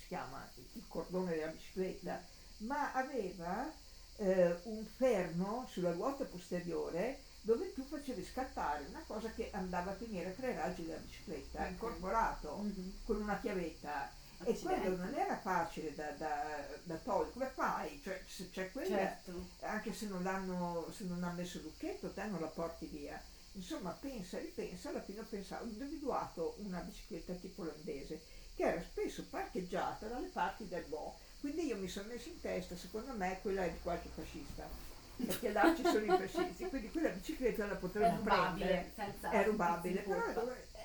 si chiama, il cordone della bicicletta, ma aveva eh, un fermo sulla ruota posteriore dove tu facevi scattare una cosa che andava a tenere tre raggi della bicicletta, okay. incorporato mm-hmm. con una chiavetta. Accidenti. E quello non era facile da, da, da togliere. Come fai? Cioè, se c'è quella, certo. anche se non, l'hanno, se non hanno messo il lucchetto, te non la porti via. Insomma, pensa ripensa, alla fine ho pensato, ho individuato una bicicletta tipo olandese che era spesso parcheggiata dalle parti del Bo. Quindi io mi sono messo in testa, secondo me, quella è di qualche fascista. Perché là ci sono i fascisti, quindi quella bicicletta la potremmo prendere. È rubabile, però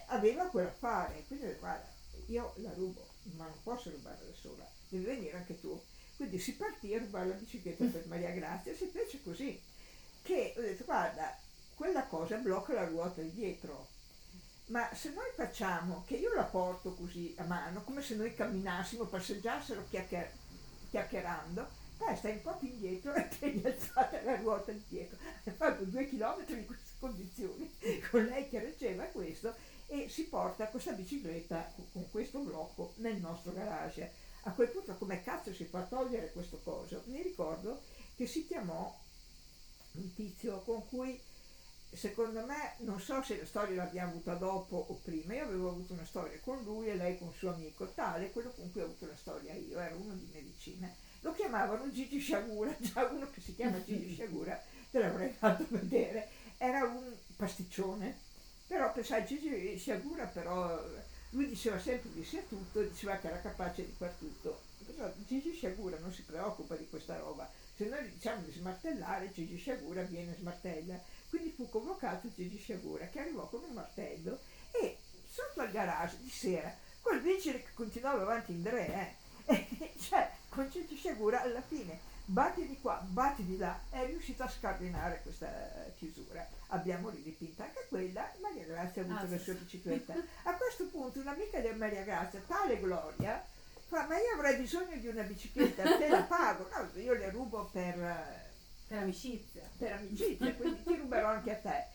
aveva quell'affare. Quindi guarda, io la rubo, ma non posso rubarla da sola, devi venire anche tu. Quindi si partì a rubare la bicicletta per Maria Grazia, si fece così, che ho detto guarda, quella cosa blocca la ruota di dietro ma se noi facciamo che io la porto così a mano, come se noi camminassimo, passeggiassero chiacchier- chiacchierando, te stai un po' più indietro e la ruota indietro. Ha fatto due chilometri in queste condizioni, con lei che reggeva questo, e si porta questa bicicletta con questo blocco nel nostro garage. A quel punto come cazzo si fa a togliere questo coso? Mi ricordo che si chiamò un tizio con cui secondo me, non so se la storia l'abbiamo avuta dopo o prima, io avevo avuto una storia con lui e lei con suo amico, tale quello con cui ho avuto la storia io, era uno di medicina. Lo chiamavano Gigi Sciagura, già uno che si chiama Gigi Sciagura, te l'avrei fatto vedere, era un pasticcione, però pensai Gigi Sciagura però lui diceva sempre di sia tutto, diceva che era capace di far tutto. Però Gigi Sciagura non si preoccupa di questa roba, se noi diciamo di smartellare, Gigi Sciagura viene smartella quindi fu convocato Gigi Sciagura che arrivò con un martello e sotto al garage di sera, col vigile che continuava avanti in tre, eh, cioè con Gigi Sciagura alla fine batti di qua, batti di là, è riuscito a scardinare questa chiusura. Abbiamo ridipinto anche quella, Maria Grazia ha avuto ah, la sua bicicletta. A questo punto un'amica di Maria Grazia, tale Gloria, fa, ma io avrei bisogno di una bicicletta, te la pago. No, io le rubo per...
Per amicizia.
Per amicizia, quindi ti ruberò anche a te.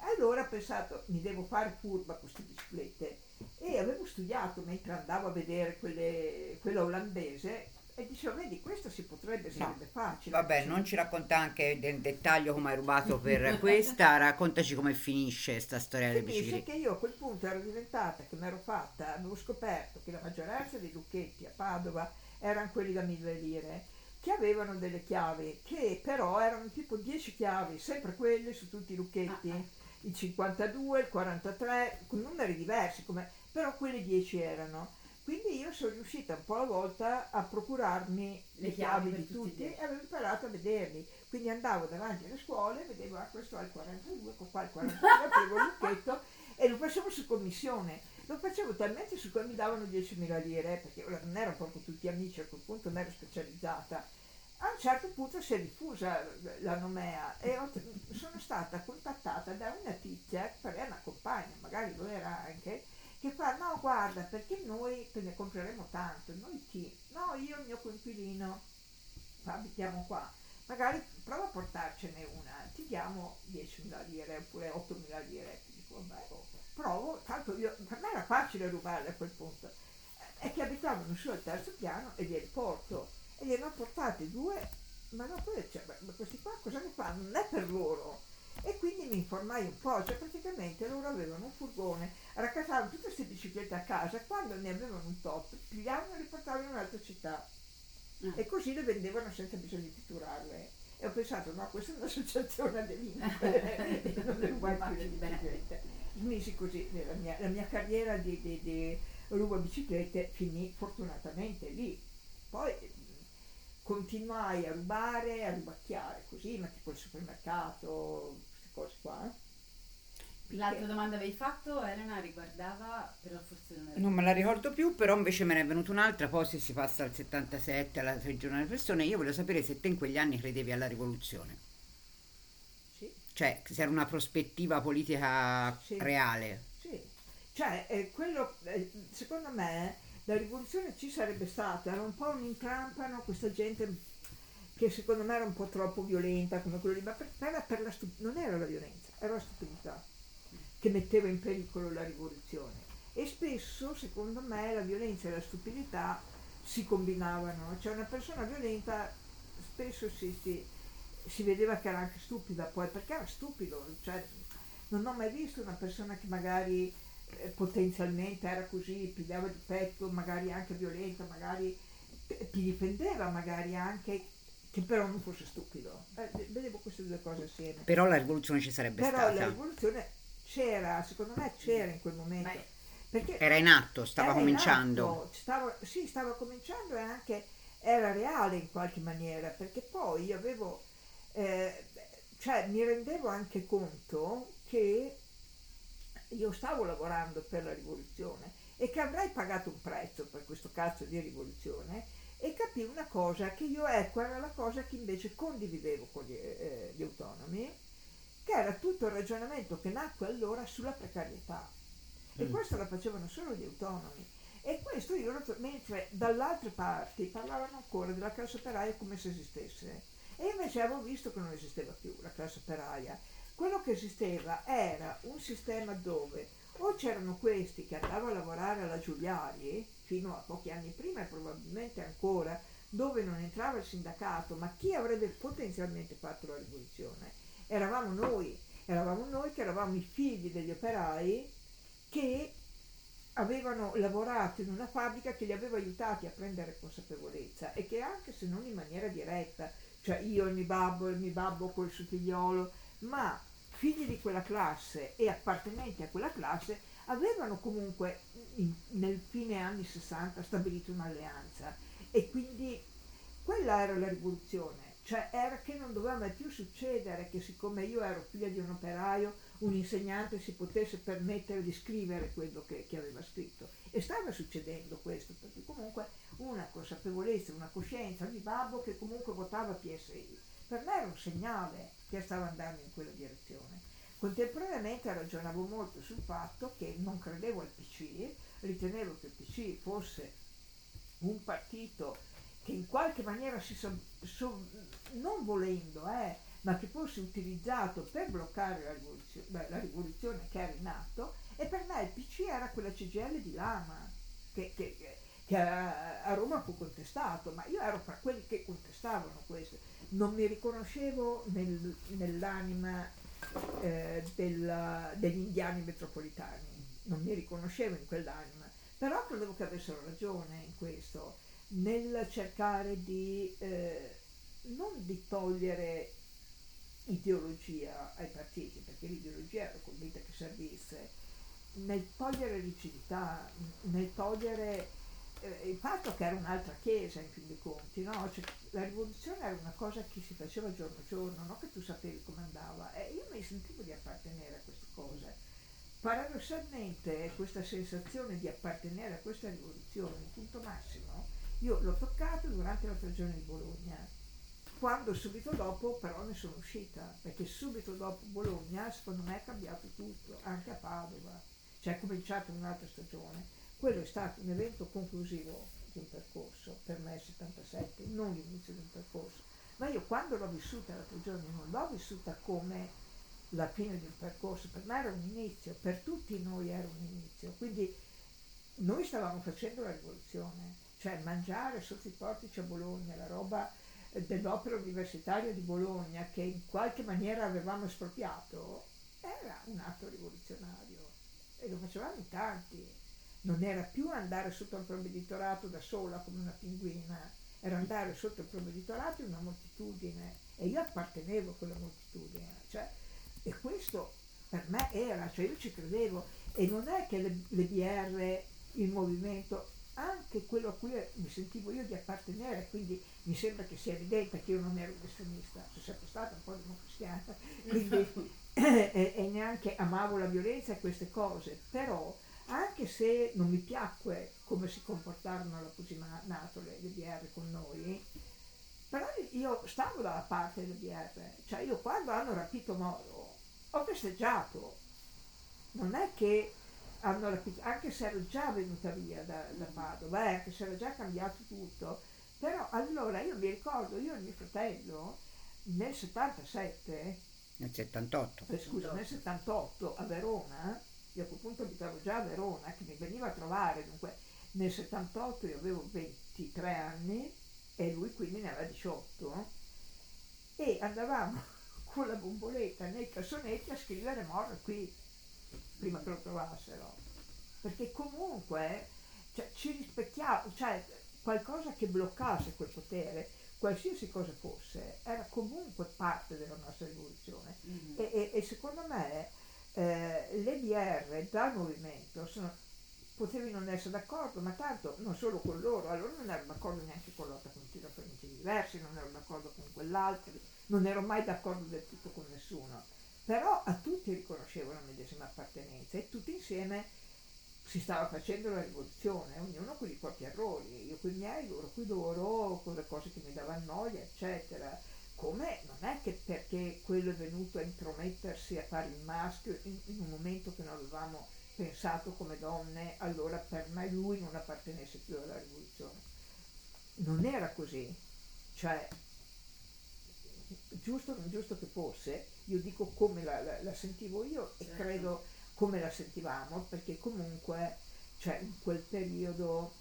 Allora ho pensato, mi devo fare furba queste biciclette e avevo studiato mentre andavo a vedere quelle, quella olandese e dicevo, vedi, questo si potrebbe, sarebbe no. facile.
Vabbè, non ci racconta anche nel dettaglio come hai rubato per questa, raccontaci come finisce questa storia delle biciclette.
Finisce che io a quel punto ero diventata, che mi ero fatta, avevo scoperto che la maggioranza dei lucchetti a Padova erano quelli da mille lire, che avevano delle chiavi, che però erano tipo 10 chiavi, sempre quelle su tutti i lucchetti, ah, ah. il 52, il 43, con numeri diversi, come, però quelle 10 erano quindi io sono riuscita un po' alla volta a procurarmi le, le chiavi, di tutti, e avevo imparato a vederli. Quindi andavo davanti alle scuole, vedevo ah, questo ha il 42, qua il 42, aprivo il lucchetto e lo facevo su commissione. Lo facevo talmente su cui mi davano 10.000 lire, perché non erano proprio tutti amici, a quel punto non ero specializzata. A un certo punto si è diffusa la nomea e ho, sono stata contattata da una tizia, che è una compagna, magari lo era anche, che fa no guarda perché noi te ne compreremo tanto noi chi? no io il mio coinquilino abitiamo qua magari prova a portarcene una ti diamo 10.000 lire oppure 8.000 lire dico vabbè oh, provo tanto io, per me era facile rubarle a quel punto è che abitavano su al terzo piano e glieli porto e gliene ho portate due ma no poi cioè, questi qua cosa ne fanno? non è per loro e quindi mi informai un po', cioè praticamente loro avevano un furgone, raccattavano tutte queste biciclette a casa, quando ne avevano un top, pigliavano e le portavano in un'altra città. Mm. E così le vendevano senza bisogno di pitturarle. E ho pensato, no, questa è un'associazione a delinquere, non devo mai più le biciclette. Smisi così, la mia, la mia carriera di, di, di ruba biciclette finì fortunatamente lì. Poi continuai a rubare, a rubacchiare così, ma tipo il supermercato, cose qua. Eh.
L'altra domanda avevi fatto, Elena, riguardava, però forse non era...
Non me la ricordo più, però invece me ne è venuta un'altra, poi se si passa al 77, alla regione delle persone, io voglio sapere se te in quegli anni credevi alla rivoluzione.
Sì.
Cioè, se era una prospettiva politica sì. reale.
Sì, cioè, eh, quello, eh, secondo me, la rivoluzione ci sarebbe stata, era un po' un intrampano questa gente che secondo me era un po' troppo violenta come quello lì, ma per, era per la stup- non era la violenza, era la stupidità che metteva in pericolo la rivoluzione. E spesso, secondo me, la violenza e la stupidità si combinavano. Cioè una persona violenta spesso si, si, si vedeva che era anche stupida poi, perché era stupido. Cioè, non ho mai visto una persona che magari eh, potenzialmente era così, pigliava di petto, magari anche violenta, magari ti difendeva, magari anche che però non fosse stupido. Eh, vedevo queste due cose assieme.
Però la rivoluzione ci sarebbe
però
stata.
Però la rivoluzione c'era, secondo me c'era in quel momento.
Perché era in atto, stava cominciando.
Atto, stava, sì, stava cominciando e anche era reale in qualche maniera, perché poi io avevo, eh, cioè mi rendevo anche conto che io stavo lavorando per la rivoluzione e che avrei pagato un prezzo per questo cazzo di rivoluzione e capì una cosa che io ecco era la cosa che invece condividevo con gli, eh, gli autonomi che era tutto il ragionamento che nacque allora sulla precarietà. E mm. questo lo facevano solo gli autonomi. E questo io mentre dall'altra parte parlavano ancora della classe operaia come se esistesse. E invece avevo visto che non esisteva più la classe operaia. Quello che esisteva era un sistema dove o c'erano questi che andavano a lavorare alla Giuliari fino a pochi anni prima e probabilmente ancora dove non entrava il sindacato, ma chi avrebbe potenzialmente fatto la rivoluzione? Eravamo noi, eravamo noi che eravamo i figli degli operai che avevano lavorato in una fabbrica che li aveva aiutati a prendere consapevolezza e che anche se non in maniera diretta, cioè io il mio babbo, il mio babbo col suo figliolo, ma figli di quella classe e appartenenti a quella classe avevano comunque in, nel fine anni 60 stabilito un'alleanza e quindi quella era la rivoluzione, Cioè era che non doveva mai più succedere che siccome io ero figlia di un operaio, un insegnante si potesse permettere di scrivere quello che, che aveva scritto. E stava succedendo questo, perché comunque una consapevolezza, una coscienza di babbo che comunque votava PSI. Per me era un segnale che stava andando in quella direzione. Contemporaneamente ragionavo molto sul fatto che non credevo al PC, ritenevo che il PC fosse un partito che in qualche maniera si so, so, non volendo, eh, ma che fosse utilizzato per bloccare la rivoluzione, beh, la rivoluzione, che era in atto e per me il PC era quella CGL di Lama che, che, a, a, Roma fu contestato, ma io ero tra quelli che contestavano questo, non mi riconoscevo nel, nell'anima eh, della, degli indiani metropolitani, non mi riconoscevo in quell'anima, però credevo che avessero ragione in questo, nel cercare di eh, non di togliere ideologia ai partiti, perché l'ideologia ero convinta che servisse, nel togliere rigidità, nel togliere eh, il fatto che era un'altra chiesa in fin dei conti, no? cioè, la rivoluzione era una cosa che si faceva giorno a giorno, non che tu sapevi come andava, e io mi sentivo di appartenere a queste cose. Paradossalmente questa sensazione di appartenere a questa rivoluzione, il punto massimo, io l'ho toccato durante la stagione di Bologna, quando subito dopo però ne sono uscita, perché subito dopo Bologna secondo me è cambiato tutto, anche a Padova, cioè è cominciata un'altra stagione. Quello è stato un evento conclusivo di un percorso, per me il 77, non l'inizio di un percorso, ma io quando l'ho vissuta l'altro giorno non l'ho vissuta come la fine di un percorso, per me era un inizio, per tutti noi era un inizio, quindi noi stavamo facendo la rivoluzione, cioè mangiare sotto i portici a Bologna, la roba dell'opera universitaria di Bologna che in qualche maniera avevamo espropriato, era un atto rivoluzionario e lo facevamo in tanti. Non era più andare sotto il provveditorato da sola come una pinguina, era andare sotto il provveditorato in una moltitudine e io appartenevo a quella moltitudine. Cioè, e questo per me era, cioè io ci credevo e non è che le, le BR, il movimento anche quello a cui mi sentivo io di appartenere, quindi mi sembra che sia evidente che io non ero un estremista, sono sempre stata un po' democristiana, quindi e, e, neanche amavo la violenza e queste cose, però anche se non mi piacque come si comportarono alla Pusinato le, le BR con noi, però io stavo dalla parte delle BR, cioè io quando hanno rapito Moro ho festeggiato, non è che hanno rapito, anche se ero già venuta via da, da Padova, eh, anche se era già cambiato tutto, però allora io mi ricordo, io e mio fratello nel 77,
nel 78,
eh, scusa, nel 78 a Verona, io a quel punto abitavo già a Verona, che mi veniva a trovare, dunque nel 78 io avevo 23 anni e lui quindi ne aveva 18 e andavamo con la bomboletta nei cassonetti a scrivere Morra qui prima che lo trovassero. Perché comunque cioè, ci rispecchiamo, cioè qualcosa che bloccasse quel potere, qualsiasi cosa fosse, era comunque parte della nostra rivoluzione. Mm-hmm. E, e, e, secondo me eh, le BR dal movimento sono, potevi non essere d'accordo, ma tanto non solo con loro, allora non ero d'accordo neanche con l'Otta Continua per motivi diversi, non ero d'accordo con quell'altro, non ero mai d'accordo del tutto con nessuno però a tutti riconoscevo la medesima appartenenza e tutti insieme si stava facendo la rivoluzione, ognuno con i propri errori, io con i miei, loro con loro, con le cose che mi davano noia, eccetera. Come non è che perché quello è venuto a intromettersi a fare il maschio in, in un momento che non avevamo pensato come donne, allora per me lui non appartenesse più alla rivoluzione. Non era così, cioè giusto o non giusto che fosse, io dico come la, la, la sentivo io e certo. credo come la sentivamo, perché comunque cioè, in quel periodo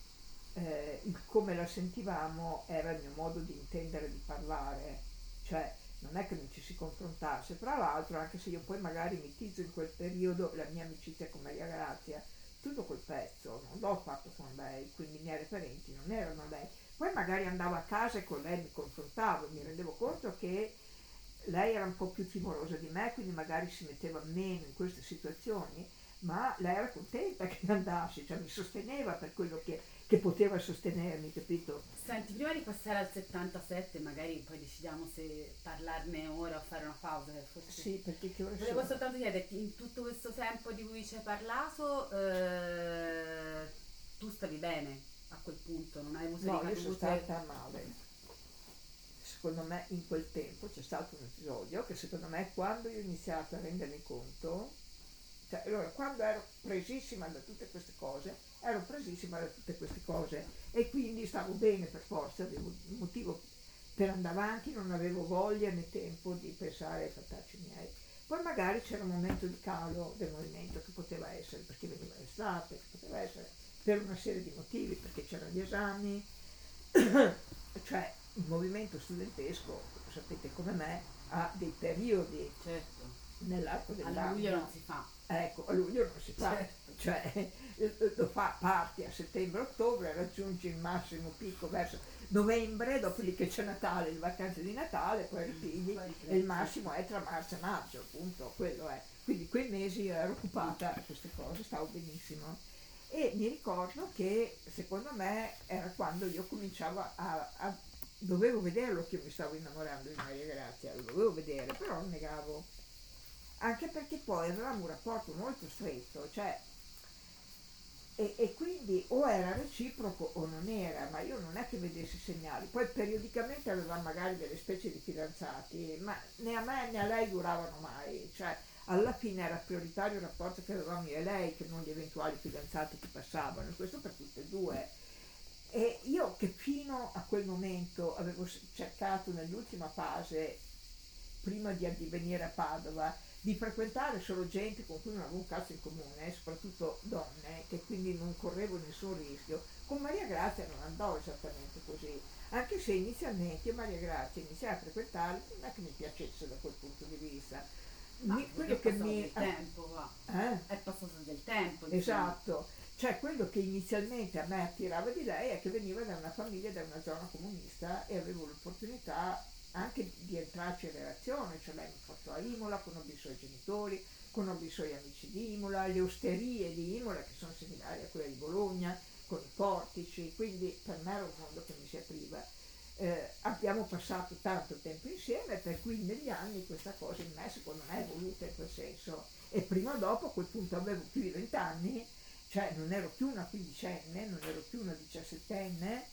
eh, il come la sentivamo era il mio modo di intendere, di parlare, cioè non è che non ci si confrontasse, tra l'altro anche se io poi magari mitizzo in quel periodo la mia amicizia con Maria Grazia, tutto quel pezzo non l'ho fatto con lei, quindi i miei referenti non erano lei, poi magari andavo a casa e con lei mi confrontavo, mi rendevo conto che lei era un po' più timorosa di me, quindi magari si metteva meno in queste situazioni, ma lei era contenta che andassi, cioè mi sosteneva per quello che, che poteva sostenermi, capito?
Senti, prima di passare al 77, magari poi decidiamo se parlarne ora o fare una pausa.
Forse... Sì, perché che ora
Volevo soltanto chiederti, in tutto questo tempo di cui ci hai parlato, eh, tu stavi bene a quel punto, non hai avuto
No, io sono stata male. Secondo me in quel tempo c'è stato un episodio che secondo me quando io ho iniziato a rendermi conto, cioè allora quando ero presissima da tutte queste cose, ero presissima da tutte queste cose e quindi stavo bene per forza, avevo un motivo per andare avanti, non avevo voglia né tempo di pensare ai fattacci miei. Poi magari c'era un momento di calo del movimento che poteva essere perché veniva l'estate, che poteva essere per una serie di motivi, perché c'erano gli esami, cioè il movimento studentesco, sapete come me, ha dei periodi
certo.
nell'arco dell'anno.
A luglio non si fa.
Ecco, a luglio non si fa, certo. cioè lo fa, parti a settembre-ottobre, raggiungi il massimo picco verso novembre, dopodiché c'è Natale, le vacanze di Natale, poi ripigli e il massimo è tra marzo e maggio, appunto, quello è. Quindi quei mesi ero occupata a queste cose, stavo benissimo. E mi ricordo che secondo me era quando io cominciavo a, a dovevo vederlo che io mi stavo innamorando di Maria Grazia, lo dovevo vedere, però lo negavo. Anche perché poi avevamo un rapporto molto stretto, cioè e, e, quindi o era reciproco o non era, ma io non è che vedessi segnali. Poi periodicamente avevamo magari delle specie di fidanzati, ma né a me né a lei duravano mai, cioè alla fine era prioritario il rapporto che avevamo io e lei che non gli eventuali fidanzati che passavano, e questo per tutte e due. E io che fino a quel momento avevo cercato nell'ultima fase, prima di addivenire a Padova, di frequentare solo gente con cui non avevo un cazzo in comune, soprattutto donne, che quindi non correvo nessun rischio. Con Maria Grazia non andò esattamente così, anche se inizialmente Maria Grazia iniziai a frequentare, non è che mi piacesse da quel punto di vista.
Mi, quello è che mi del tempo, va. Eh? È passato del tempo.
Diciamo. Esatto. Cioè quello che inizialmente a me attirava di lei è che veniva da una famiglia, da una zona comunista e avevo l'opportunità anche di entrarci in relazione, cioè lei mi portò a Imola, conobbi i suoi genitori, conobbi i suoi amici di Imola, le osterie di Imola che sono similari a quelle di Bologna, con i portici, quindi per me era un mondo che mi si apriva. Eh, abbiamo passato tanto tempo insieme, per cui negli anni questa cosa in me secondo me è evoluta in quel senso. E prima o dopo a quel punto avevo più di vent'anni, cioè non ero più una quindicenne, non ero più una diciassettenne,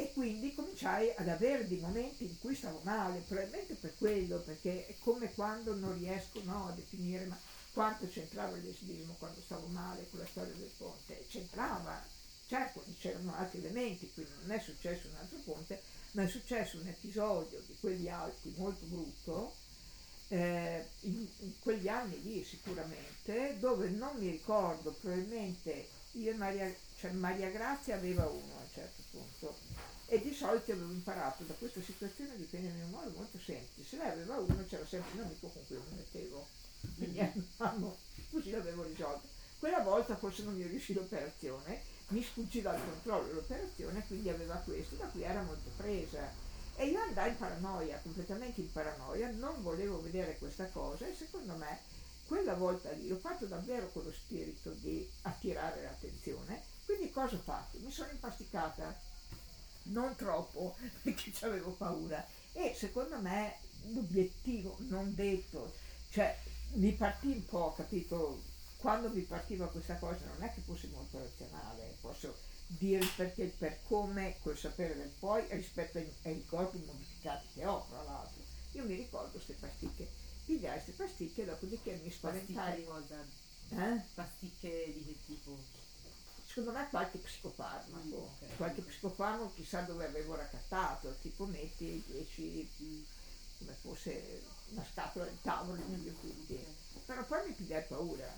e quindi cominciai ad avere dei momenti in cui stavo male, probabilmente per quello, perché è come quando non riesco no, a definire ma quanto c'entrava il lesbismo quando stavo male con la storia del ponte, c'entrava, certo c'erano altri elementi, quindi non è successo un altro ponte, ma è successo un episodio di quegli altri molto brutto, eh, in, in, quegli anni lì sicuramente, dove non mi ricordo, probabilmente io e Maria, cioè Maria Grazia aveva uno a un certo punto, e di solito avevo imparato da questa situazione di prendere in un modo molto semplice. Se lei aveva uno c'era sempre un amico con cui lo mettevo. Quindi andavamo, così l'avevo risolto. Quella volta forse non mi riuscì l'operazione, mi sfuggì dal controllo l'operazione, quindi aveva questo, da cui era molto presa. E io andai in paranoia, completamente in paranoia, non volevo vedere questa cosa e secondo me quella volta lì ho fatto davvero con lo spirito di attirare l'attenzione. Quindi cosa ho fatto? Mi sono impasticata non troppo perché avevo paura e secondo me l'obiettivo non detto, cioè mi partì un po', capito? Quando mi partiva questa cosa non è che fosse molto razionale, posso dire perché per come col sapere del poi rispetto ai, ai corpi modificati che ho, tra l'altro. Io mi ricordo queste pasticche, pigliai queste pasticche, dopodiché mi spaventai.
Pasticche cosa? Eh? Pasticche di che tipo?
Secondo me qualche psicofarmaco, okay. qualche psicofarmaco chissà dove avevo raccattato, tipo metti 10 mm, come fosse una scatola di tavolo meglio tutti. Però poi mi pigliai paura,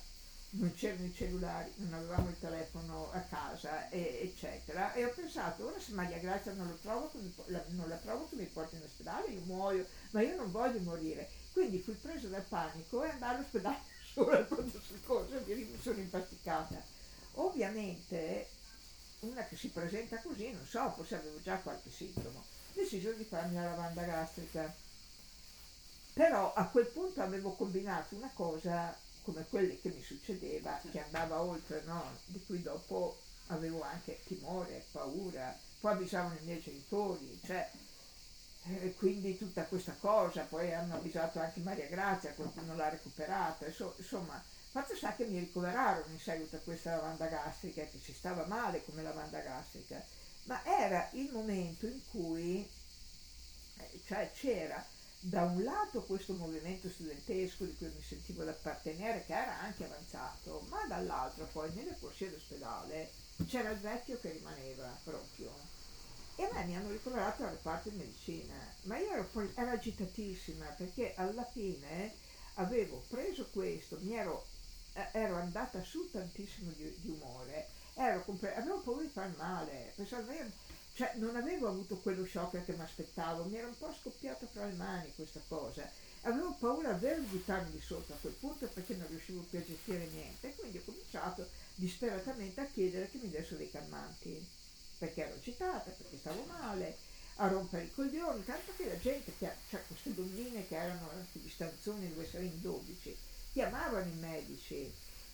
non c'erano i cellulari, non avevamo il telefono a casa, e, eccetera. E ho pensato, ora se Maria Grazia non, lo trovo, non la trovo che mi porti in ospedale, io muoio, ma io non voglio morire. Quindi fui presa dal panico e andai all'ospedale solo al pronto soccorso e mi sono impasticata Ovviamente una che si presenta così, non so, forse avevo già qualche sintomo, deciso di farmi la lavanda gastrica. Però a quel punto avevo combinato una cosa come quelle che mi succedeva, che andava oltre, no? di cui dopo avevo anche timore, paura, poi avvisavano i miei genitori, cioè, eh, quindi tutta questa cosa, poi hanno avvisato anche Maria Grazia, qualcuno l'ha recuperata, insomma, fatto sta che mi ricoverarono in seguito a questa lavanda gastrica, che ci stava male come lavanda gastrica, ma era il momento in cui eh, cioè c'era da un lato questo movimento studentesco di cui mi sentivo d'appartenere, che era anche avanzato, ma dall'altro poi nelle corsie d'ospedale c'era il vecchio che rimaneva proprio. E a me mi hanno ricoverato al reparto di medicina, ma io ero, ero agitatissima perché alla fine avevo preso questo, mi ero, ero andata su tantissimo di, di umore, ero, avevo paura di far male, pensavo, cioè non avevo avuto quello shock che mi aspettavo, mi era un po' scoppiato fra le mani questa cosa. Avevo paura davvero di buttarmi di sotto a quel punto perché non riuscivo più a gestire niente, quindi ho cominciato disperatamente a chiedere che mi dessero dei calmanti, perché ero agitata, perché stavo male, a rompere i coglioni, tanto che la gente, che, cioè queste donnine che erano anche di stanzoni dove sarei in 12, chiamavano i medici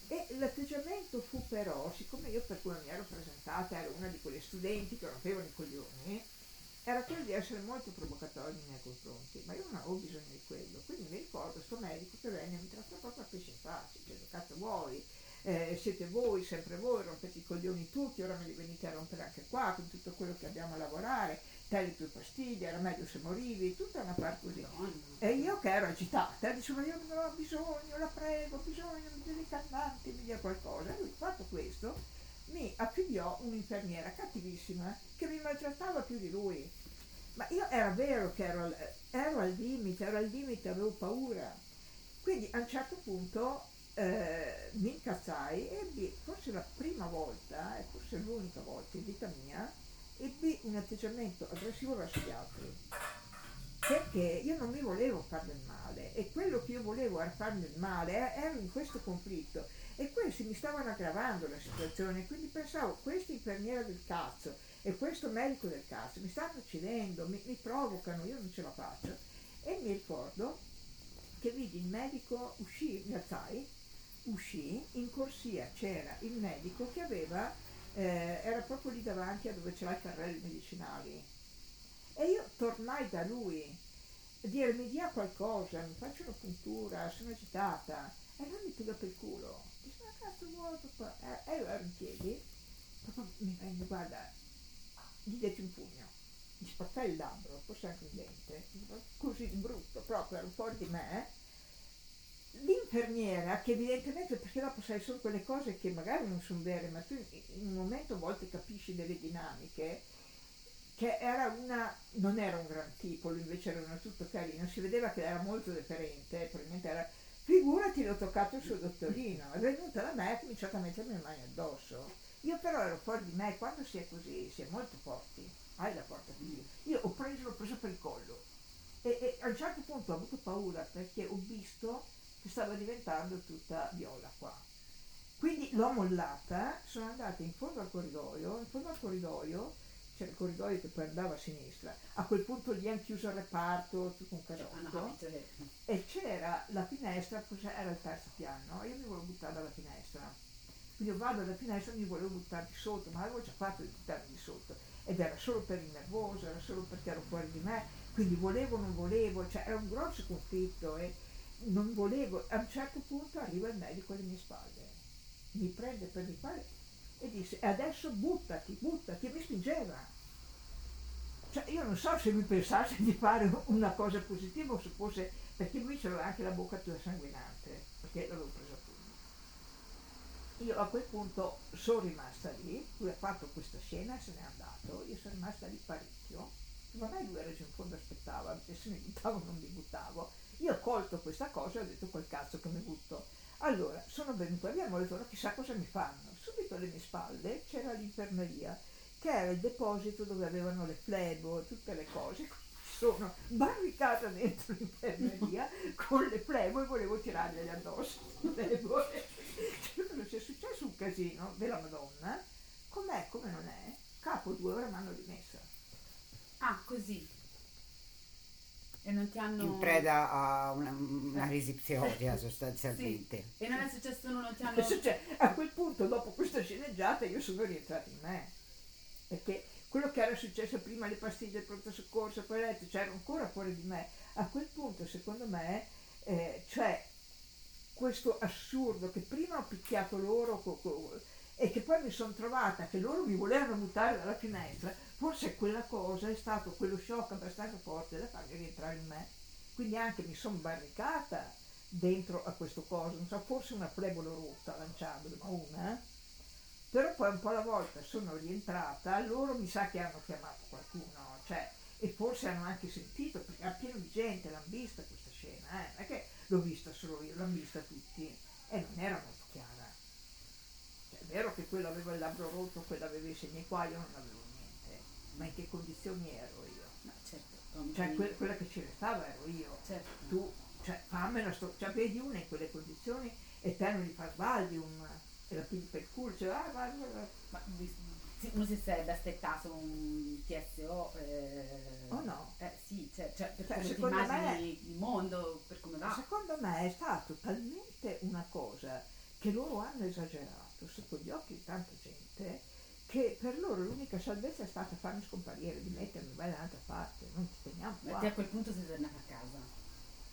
e l'atteggiamento fu però, siccome io per come mi ero presentata ero una di quelle studenti che rompevano i coglioni, era quello di essere molto provocatorio nei miei confronti, ma io non avevo bisogno di quello. Quindi mi ricordo questo medico che venne e mi trattò proprio a pesci in faccia, vuoi, eh, siete voi, sempre voi, rompete i coglioni tutti, ora me li venite a rompere anche qua con tutto quello che abbiamo a lavorare, te le tue pastiglie, era meglio se morivi, tutta una parte così. E io che ero agitata, dicevo io non ho bisogno, la prego, ho bisogno, mi dia dei calmanti, mi dia qualcosa. E lui, fatto questo, mi affiliò un'infermiera cattivissima che mi maltrattava più di lui. Ma io era vero che ero, ero al limite, ero al limite, avevo paura. Quindi a un certo punto eh, mi incazzai e ebbi, forse la prima volta, e forse l'unica volta in vita mia, ebbi un atteggiamento aggressivo verso gli altri. Perché io non mi volevo fare del male e quello che io volevo era farmi del male ero in questo conflitto. E questi mi stavano aggravando la situazione quindi pensavo questo infermiere del cazzo e questo medico del cazzo mi stanno uccidendo mi, mi provocano io non ce la faccio. E mi ricordo che vidi il medico uscì mi alzai uscì in corsia c'era il medico che aveva eh, era proprio lì davanti a dove c'era i carrelli medicinali. E io tornai da lui a dire mi dia qualcosa, mi faccio una puntura, sono agitata. E lui mi piega per il culo. Dice, ma cazzo vuoi? E io ero in piedi, papà mi prende, guarda, gli detti un pugno. Gli spaccai il labbro, forse anche un dente, così brutto, proprio, ero fuori di me l'infermiera che evidentemente perché dopo sai sono quelle cose che magari non sono vere ma tu in un momento a volte capisci delle dinamiche che era una non era un gran tipo lui invece era tutto carino si vedeva che era molto deferente probabilmente era figurati l'ho toccato il suo dottorino è venuta da me e ha cominciato a mettermi le mani addosso. Io però ero fuori di me quando si è così si è molto forti hai la porta così io ho preso l'ho preso per il collo. E, e a un certo punto ho avuto paura perché ho visto che stava diventando tutta viola qua. Quindi l'ho mollata, sono andata in fondo al corridoio, in fondo al corridoio c'era il corridoio che poi andava a sinistra, a quel punto lì hanno chiuso il reparto, tutto un casotto, e c'era la finestra, era il terzo piano, io mi volevo buttare dalla finestra. Quindi io vado alla finestra e mi volevo buttare di sotto, ma avevo già fatto di buttarmi di sotto, ed era solo per il nervoso, era solo perché ero fuori di me, quindi volevo o non volevo, cioè era un grosso conflitto. E, non volevo, a un certo punto arriva il medico alle mie spalle, mi prende per le spalle e disse adesso buttati, buttati, e mi spingeva. Cioè io non so se lui pensasse di fare una cosa positiva o se fosse, perché lui aveva anche la bocca tutta sanguinante, perché l'avevo presa a pugni. Io a quel punto sono rimasta lì, lui ha fatto questa scena e se n'è andato, io sono rimasta lì parecchio, non è lui era giù in fondo aspettava, se mi buttavo non mi buttavo, io ho colto questa cosa e ho detto quel cazzo che mi butto. Allora, sono venuta via e ho detto, ora chissà cosa mi fanno. Subito alle mie spalle c'era l'infermeria, che era il deposito dove avevano le flebo, tutte le cose. Sono barricata dentro l'infermeria con le flebo e volevo tirargliele addosso. Flebo. Cioè, se è successo un casino della Madonna, com'è, come non è, capo due ore mi hanno rimessa.
Ah, così. E non ti hanno...
in preda a una, una crisi psicotica sostanzialmente.
Sì. E non è successo nulla, non ti hanno...
Cioè, a quel punto, dopo questa sceneggiata, io sono rientrata in me. Perché quello che era successo prima, le pastiglie, il pronto soccorso, quelle, c'era ancora fuori di me. A quel punto, secondo me, eh, c'è questo assurdo che prima ho picchiato loro co- co- e che poi mi sono trovata che loro mi volevano buttare dalla finestra, forse quella cosa è stato quello shock abbastanza forte da farmi rientrare in me. Quindi anche mi sono barricata dentro a questo coso, non so, forse una flebola rotta lanciabile, ma una. Eh? Però poi un po' alla volta sono rientrata, loro mi sa che hanno chiamato qualcuno, cioè, e forse hanno anche sentito, perché era pieno di gente, l'hanno vista questa scena, eh? non è che l'ho vista solo io, l'hanno vista tutti e non era molto chiara. Cioè, è vero che quello aveva il labbro rotto, quello aveva i segni qua, io non avevo niente, ma in che condizioni ero io?
Ma certo,
cioè que- quella che ci restava ero io.
Certo.
Tu, cioè, fammela, sto, cioè, vedi una in quelle condizioni e te non gli fa sbagli un, e la pigli per il culo, cioè, ah, vai, vai, vai.
Ma uno si sarebbe aspettato un TSO eh,
oh no
eh, sì cioè, cioè per
cioè,
come ti immagini me, il mondo per come va
secondo me è stato talmente una cosa che loro hanno esagerato sotto gli occhi di tanta gente che per loro l'unica salvezza è stata farmi scomparire di mettermi da un'altra parte non ti teniamo qua
e a quel punto sei tornata a casa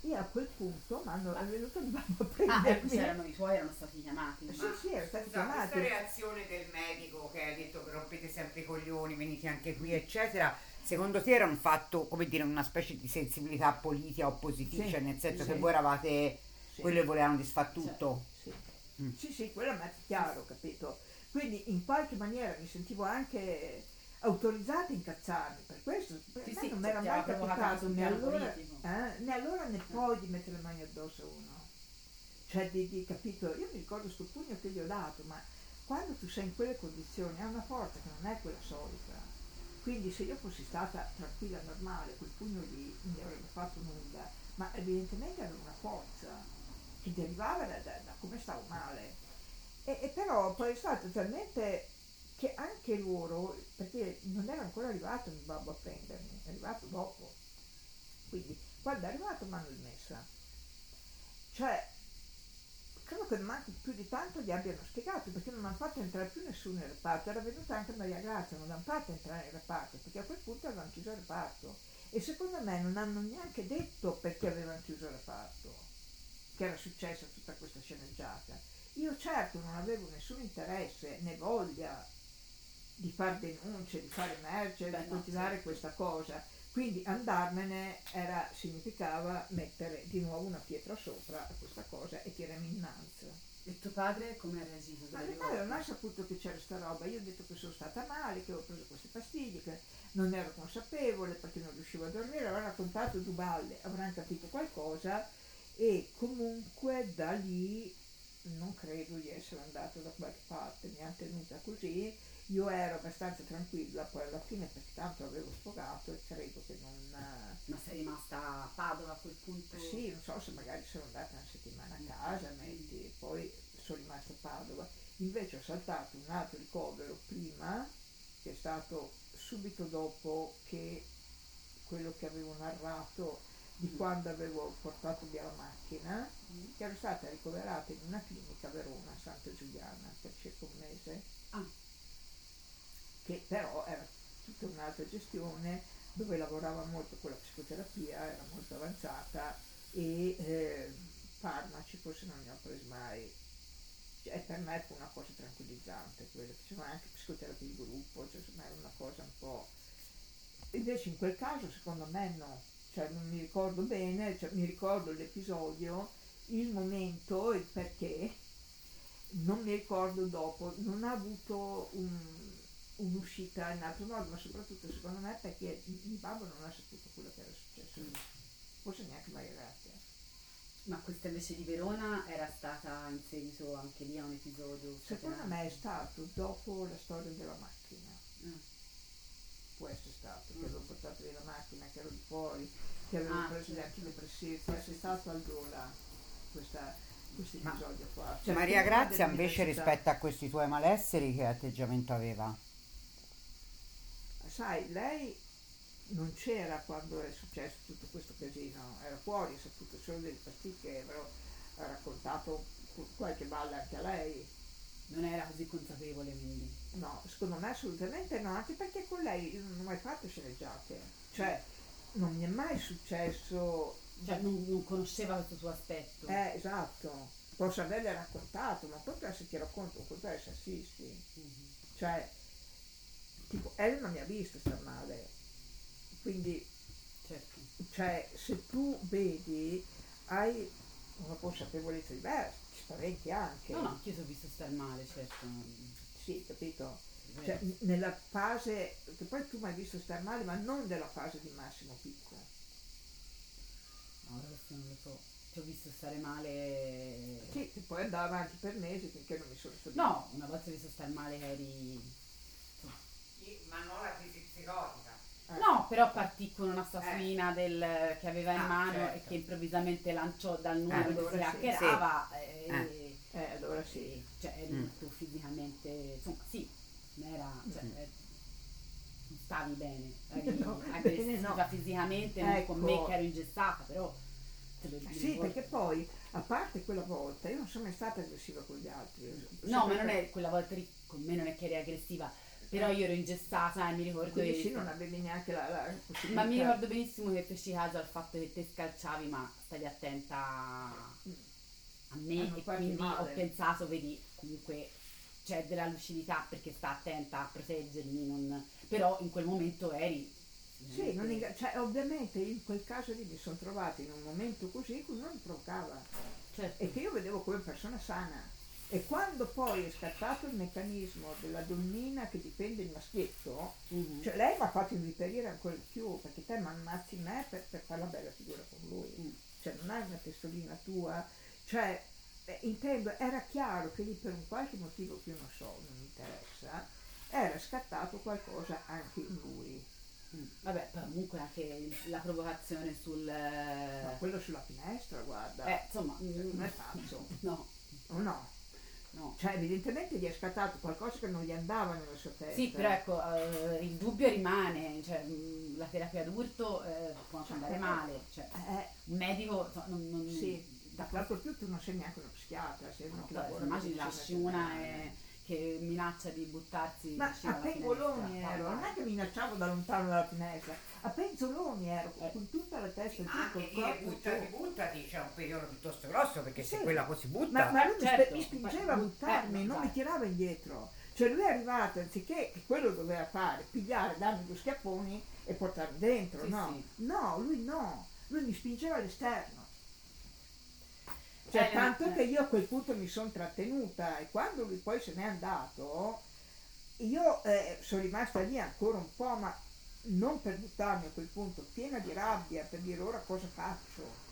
io a quel punto mi hanno venuto di mamma a
prendermi. Ah, c'erano i tuoi, erano stati chiamati.
Sì, sì, erano stati
Scusa,
chiamati.
Questa reazione del medico che ha detto che rompete sempre i coglioni, venite anche qui, eccetera, secondo te era un fatto, come dire, una specie di sensibilità politica oppositiva, sì, cioè nel senso sì. che voi eravate sì. quello che volevano disfare tutto?
Sì, sì, mm. sì, sì quello è chiaro, capito? Quindi in qualche maniera mi sentivo anche autorizzata a incazzarmi per questo per sì, sì, non mi era mai capitato né allora, eh, né allora né poi di mettere le mani addosso a uno. Cioè di, di capito? Io mi ricordo sto pugno che gli ho dato ma quando tu sei in quelle condizioni ha una forza che non è quella solita. Quindi se io fossi stata tranquilla normale quel pugno lì non mi avrebbe fatto nulla ma evidentemente aveva una forza che derivava da, da, da come stavo male e, e però poi è stato talmente che anche loro, perché non era ancora arrivato il babbo a prendermi, è arrivato dopo. Quindi quando è arrivato mi hanno rimessa. Cioè, credo che manco più di tanto gli abbiano spiegato perché non hanno fatto entrare più nessuno nel reparto. Era venuta anche Maria Grazia, non hanno fatto entrare nel reparto perché a quel punto avevano chiuso il reparto. E secondo me non hanno neanche detto perché avevano chiuso il reparto, che era successa tutta questa sceneggiata. Io certo non avevo nessun interesse né voglia di fare denunce, di fare emergere, Beh, di continuare no, certo. questa cosa. Quindi andarmene era, significava mettere di nuovo una pietra sopra a questa cosa e tirarmi innanzi.
E tuo padre come ha reagito?
Ma mio padre non ha saputo che c'era sta roba, io ho detto che sono stata male, che avevo preso queste pastiglie, che non ero consapevole perché non riuscivo a dormire, avranno raccontato due balle, avranno capito qualcosa e comunque da lì non credo di essere andato da qualche parte, mi ha tenuta così io ero abbastanza tranquilla, poi alla fine perché tanto avevo sfogato e credo che non...
Ma sei rimasta a Padova a quel punto?
Sì, non so se magari sono andata una settimana a casa, metti, poi sono rimasta a Padova. Invece ho saltato un altro ricovero prima, che è stato subito dopo che quello che avevo narrato di quando avevo portato via la macchina, che ero stata ricoverata in una clinica a Verona, Santa Giuliana, per circa un mese.
Ah
che però era tutta un'altra gestione dove lavorava molto con la psicoterapia, era molto avanzata e eh, farmaci forse non ne ho presi mai. Cioè, per me fu una cosa tranquillizzante quella, faceva anche psicoterapia di gruppo, cioè era una cosa un po'... Invece in quel caso secondo me no, cioè non mi ricordo bene, cioè, mi ricordo l'episodio, il momento, il perché, non mi ricordo dopo, non ha avuto un, un'uscita in altro modo, ma soprattutto secondo me perché il babbo non ha saputo quello che era successo, mm. forse neanche mai Grazia.
Ma questa invece di Verona era stata in seguito anche lì a un episodio?
Secondo me è stato dopo la storia della macchina. Mm. Può essere stato, mm. che avevo portato via la macchina, che ero di fuori, che avevo ah, preso certo. le può essere stato allora questa questo episodio qua.
Cioè, Maria Grazia invece rispetto a questi tuoi malesseri che atteggiamento aveva?
sai, lei non c'era quando è successo tutto questo casino, era fuori, saputo solo delle pasticche, avrò raccontato qualche balla anche a lei.
Non era così consapevole quindi?
No, secondo me assolutamente no, anche perché con lei non ho mai fatto sceneggiate, cioè non mi è mai successo...
Cioè non, non conosceva questo suo aspetto?
Eh, esatto, posso averle raccontato, ma proprio se ti racconto un conto è sassisti. Mm-hmm. Cioè, tipo, Elena mi ha visto star male, quindi, certo. cioè, se tu vedi, hai una consapevolezza diversa, ci spaventi anche.
No, no, anch'io ti ho visto star male, certo.
Sì, capito? Cioè, nella fase, che poi tu mi hai visto star male, ma non nella fase di Massimo Picco.
No, questo non lo so. Ti ho visto stare male.
Sì, che poi andava avanti per mesi finché non mi sono
stato. No, una volta ho visto stare male eri.
Sì, ma non la crisi psicotica.
Eh. No, però partì con una statuina eh. del, che aveva in ah, mano certo. e che improvvisamente lanciò dal nulla eh, che si hackerava. Sì. E,
eh. eh, allora sì.
Cioè, mm. tu fisicamente, insomma, sì, era, cioè, mm. Eh, non stavi bene, eri no, aggressiva no. fisicamente, ecco. con me che ero ingessata, però...
Sì, perché poi, a parte quella volta, io non sono mai stata aggressiva con gli altri.
No, ma non è quella volta con me non è che eri aggressiva, però io ero ingessata e mi ricordo
Quindi sì, non avevi neanche la, la
ma mi ricordo benissimo che feci caso al fatto che te scalciavi ma stavi attenta a me eh, e quindi male. ho pensato vedi comunque c'è della lucidità perché sta attenta a proteggermi non... però in quel momento eri
sì, inga- cioè, ovviamente in quel caso lì mi sono trovata in un momento così che non provocava certo. e che io vedevo come persona sana e quando poi è scattato il meccanismo della donnina che difende il maschietto, mm-hmm. cioè lei mi ha fatto inviperire ancora più, perché te mi ammazzi me per, per, fare la bella figura con lui. Mm. Cioè non hai una testolina tua, cioè eh, intendo, era chiaro che lì per un qualche motivo che io non so, non mi interessa, era scattato qualcosa anche in lui.
Mm. Vabbè, comunque anche la provocazione sul...
No, quello sulla finestra, guarda.
Eh, insomma,
non è pazzo.
no.
O no? No. Cioè, evidentemente gli è scattato qualcosa che non gli andava nella sua testa.
Sì, però ecco, uh, il dubbio rimane, cioè, mh, la terapia d'urto eh, può andare eh, male, cioè, eh, un medico so, non, non,
Sì, da l'altro più tu non sei neanche uno psichiatra, sei uno no, che lavora.
Immagini lasci una e che minaccia di buttarsi
ma a pengoloni ero non è che minacciavo da lontano dalla finestra a penzoloni ero eh. con tutta la testa
giù ah, col corpo buttati buttati c'è un periodo piuttosto grosso perché sì. se quella poi si butta
ma, ma lui certo. mi spingeva a buttarmi eh, non mi tirava indietro cioè lui è arrivato anziché che quello doveva fare pigliare darmi due schiaffoni e portarmi dentro sì, no sì. no lui no lui mi spingeva all'esterno cioè, tanto che io a quel punto mi sono trattenuta e quando lui poi se n'è andato, io eh, sono rimasta lì ancora un po', ma non per buttarmi a quel punto, piena di rabbia, per dire ora cosa faccio.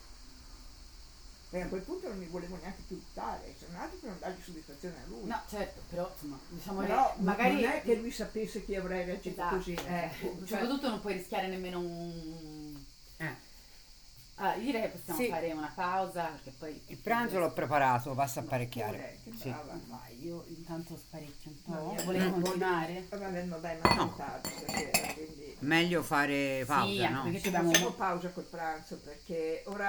E a quel punto non mi volevo neanche più buttare, se non altro per non dargli soddisfazione a lui.
No, certo, però insomma, diciamo
però, che magari... Non è che lui sapesse che avrei reagito esatto, così.
Ecco, cioè... Soprattutto non puoi rischiare nemmeno un... Eh Ah, direi che possiamo sì. fare una pausa perché poi...
Il pranzo l'ho preparato, basta apparecchiare.
No, sì. Vai, io intanto sparecchio un po'. No, Volevi continuare?
Vabbè, no, dai, ma no. tardi stasera, quindi...
Meglio fare pausa,
sì,
no?
Perché abbiamo... pausa col pranzo perché ora